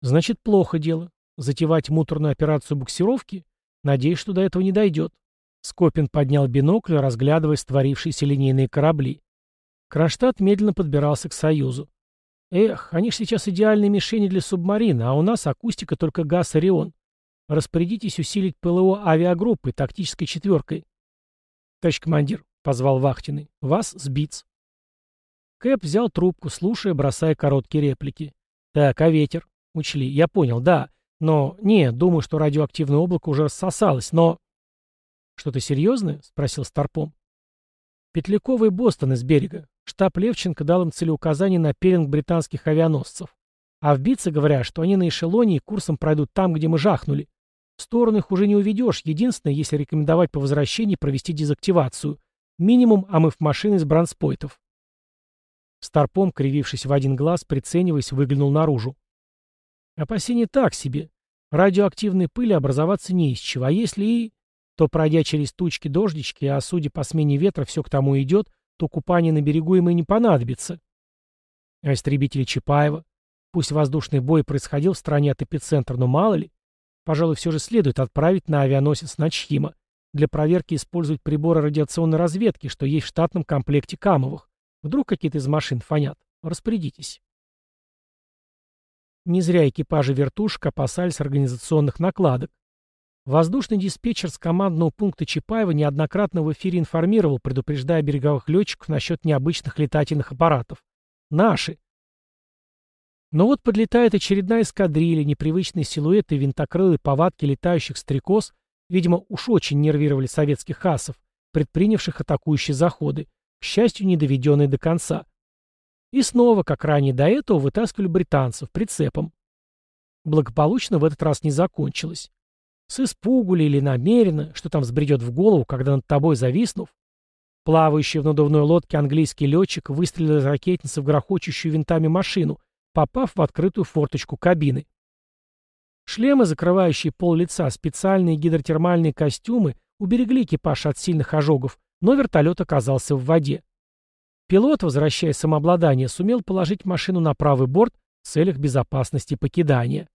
Значит, плохо дело. Затевать муторную операцию буксировки? Надеюсь, что до этого не дойдет. Скопин поднял бинокль, разглядывая створившиеся линейные корабли. Кронштадт медленно подбирался к Союзу. Эх, они ж сейчас идеальные мишени для субмарина, а у нас акустика только газ «Орион». Распорядитесь усилить ПЛО авиагруппы, тактической четверкой. Товарищ командир, — позвал Вахтиный, — вас сбиц. Кэп взял трубку, слушая, бросая короткие реплики. Так, а ветер? Учли. Я понял, да. Но, не, думаю, что радиоактивное облако уже рассосалось, но... Что-то серьезное? Спросил Старпом. Петлякова Бостон из берега. Штаб Левченко дал им целеуказание на пеленг британских авианосцев. А в Бице говорят, что они на эшелоне и курсом пройдут там, где мы жахнули. В сторону их уже не уведешь. Единственное, если рекомендовать по возвращении провести дезактивацию. Минимум омыв машины из бронспойтов. Старпом, кривившись в один глаз, прицениваясь, выглянул наружу. Опасения так себе. Радиоактивной пыли образоваться не из чего, а если и... То, пройдя через тучки дождички, а судя по смене ветра все к тому идет, то купание на берегу им и не понадобится. А истребители Чапаева? Пусть воздушный бой происходил в стране от эпицентра, но мало ли. Пожалуй, все же следует отправить на авианосец Начхима. Для проверки использовать приборы радиационной разведки, что есть в штатном комплекте Камовых. Вдруг какие-то из машин фонят. Распорядитесь. Не зря экипажи вертушек опасались организационных накладок. Воздушный диспетчер с командного пункта Чапаева неоднократно в эфире информировал, предупреждая береговых летчиков насчет необычных летательных аппаратов. Наши. Но вот подлетает очередная эскадрилья, непривычные силуэты винтокрылые повадки летающих стрекоз, видимо, уж очень нервировали советских асов, предпринявших атакующие заходы, к счастью, не доведенные до конца. И снова, как ранее до этого, вытаскивали британцев прицепом. благополучно в этот раз не закончилось. С испугу ли или намеренно, что там взбредет в голову, когда над тобой зависнув, плавающий в надувной лодке английский летчик выстрелил из ракетницы в грохочущую винтами машину, попав в открытую форточку кабины. Шлемы, закрывающие пол лица, специальные гидротермальные костюмы уберегли экипаж от сильных ожогов, но вертолет оказался в воде. Пилот, возвращая самообладание, сумел положить машину на правый борт в целях безопасности покидания.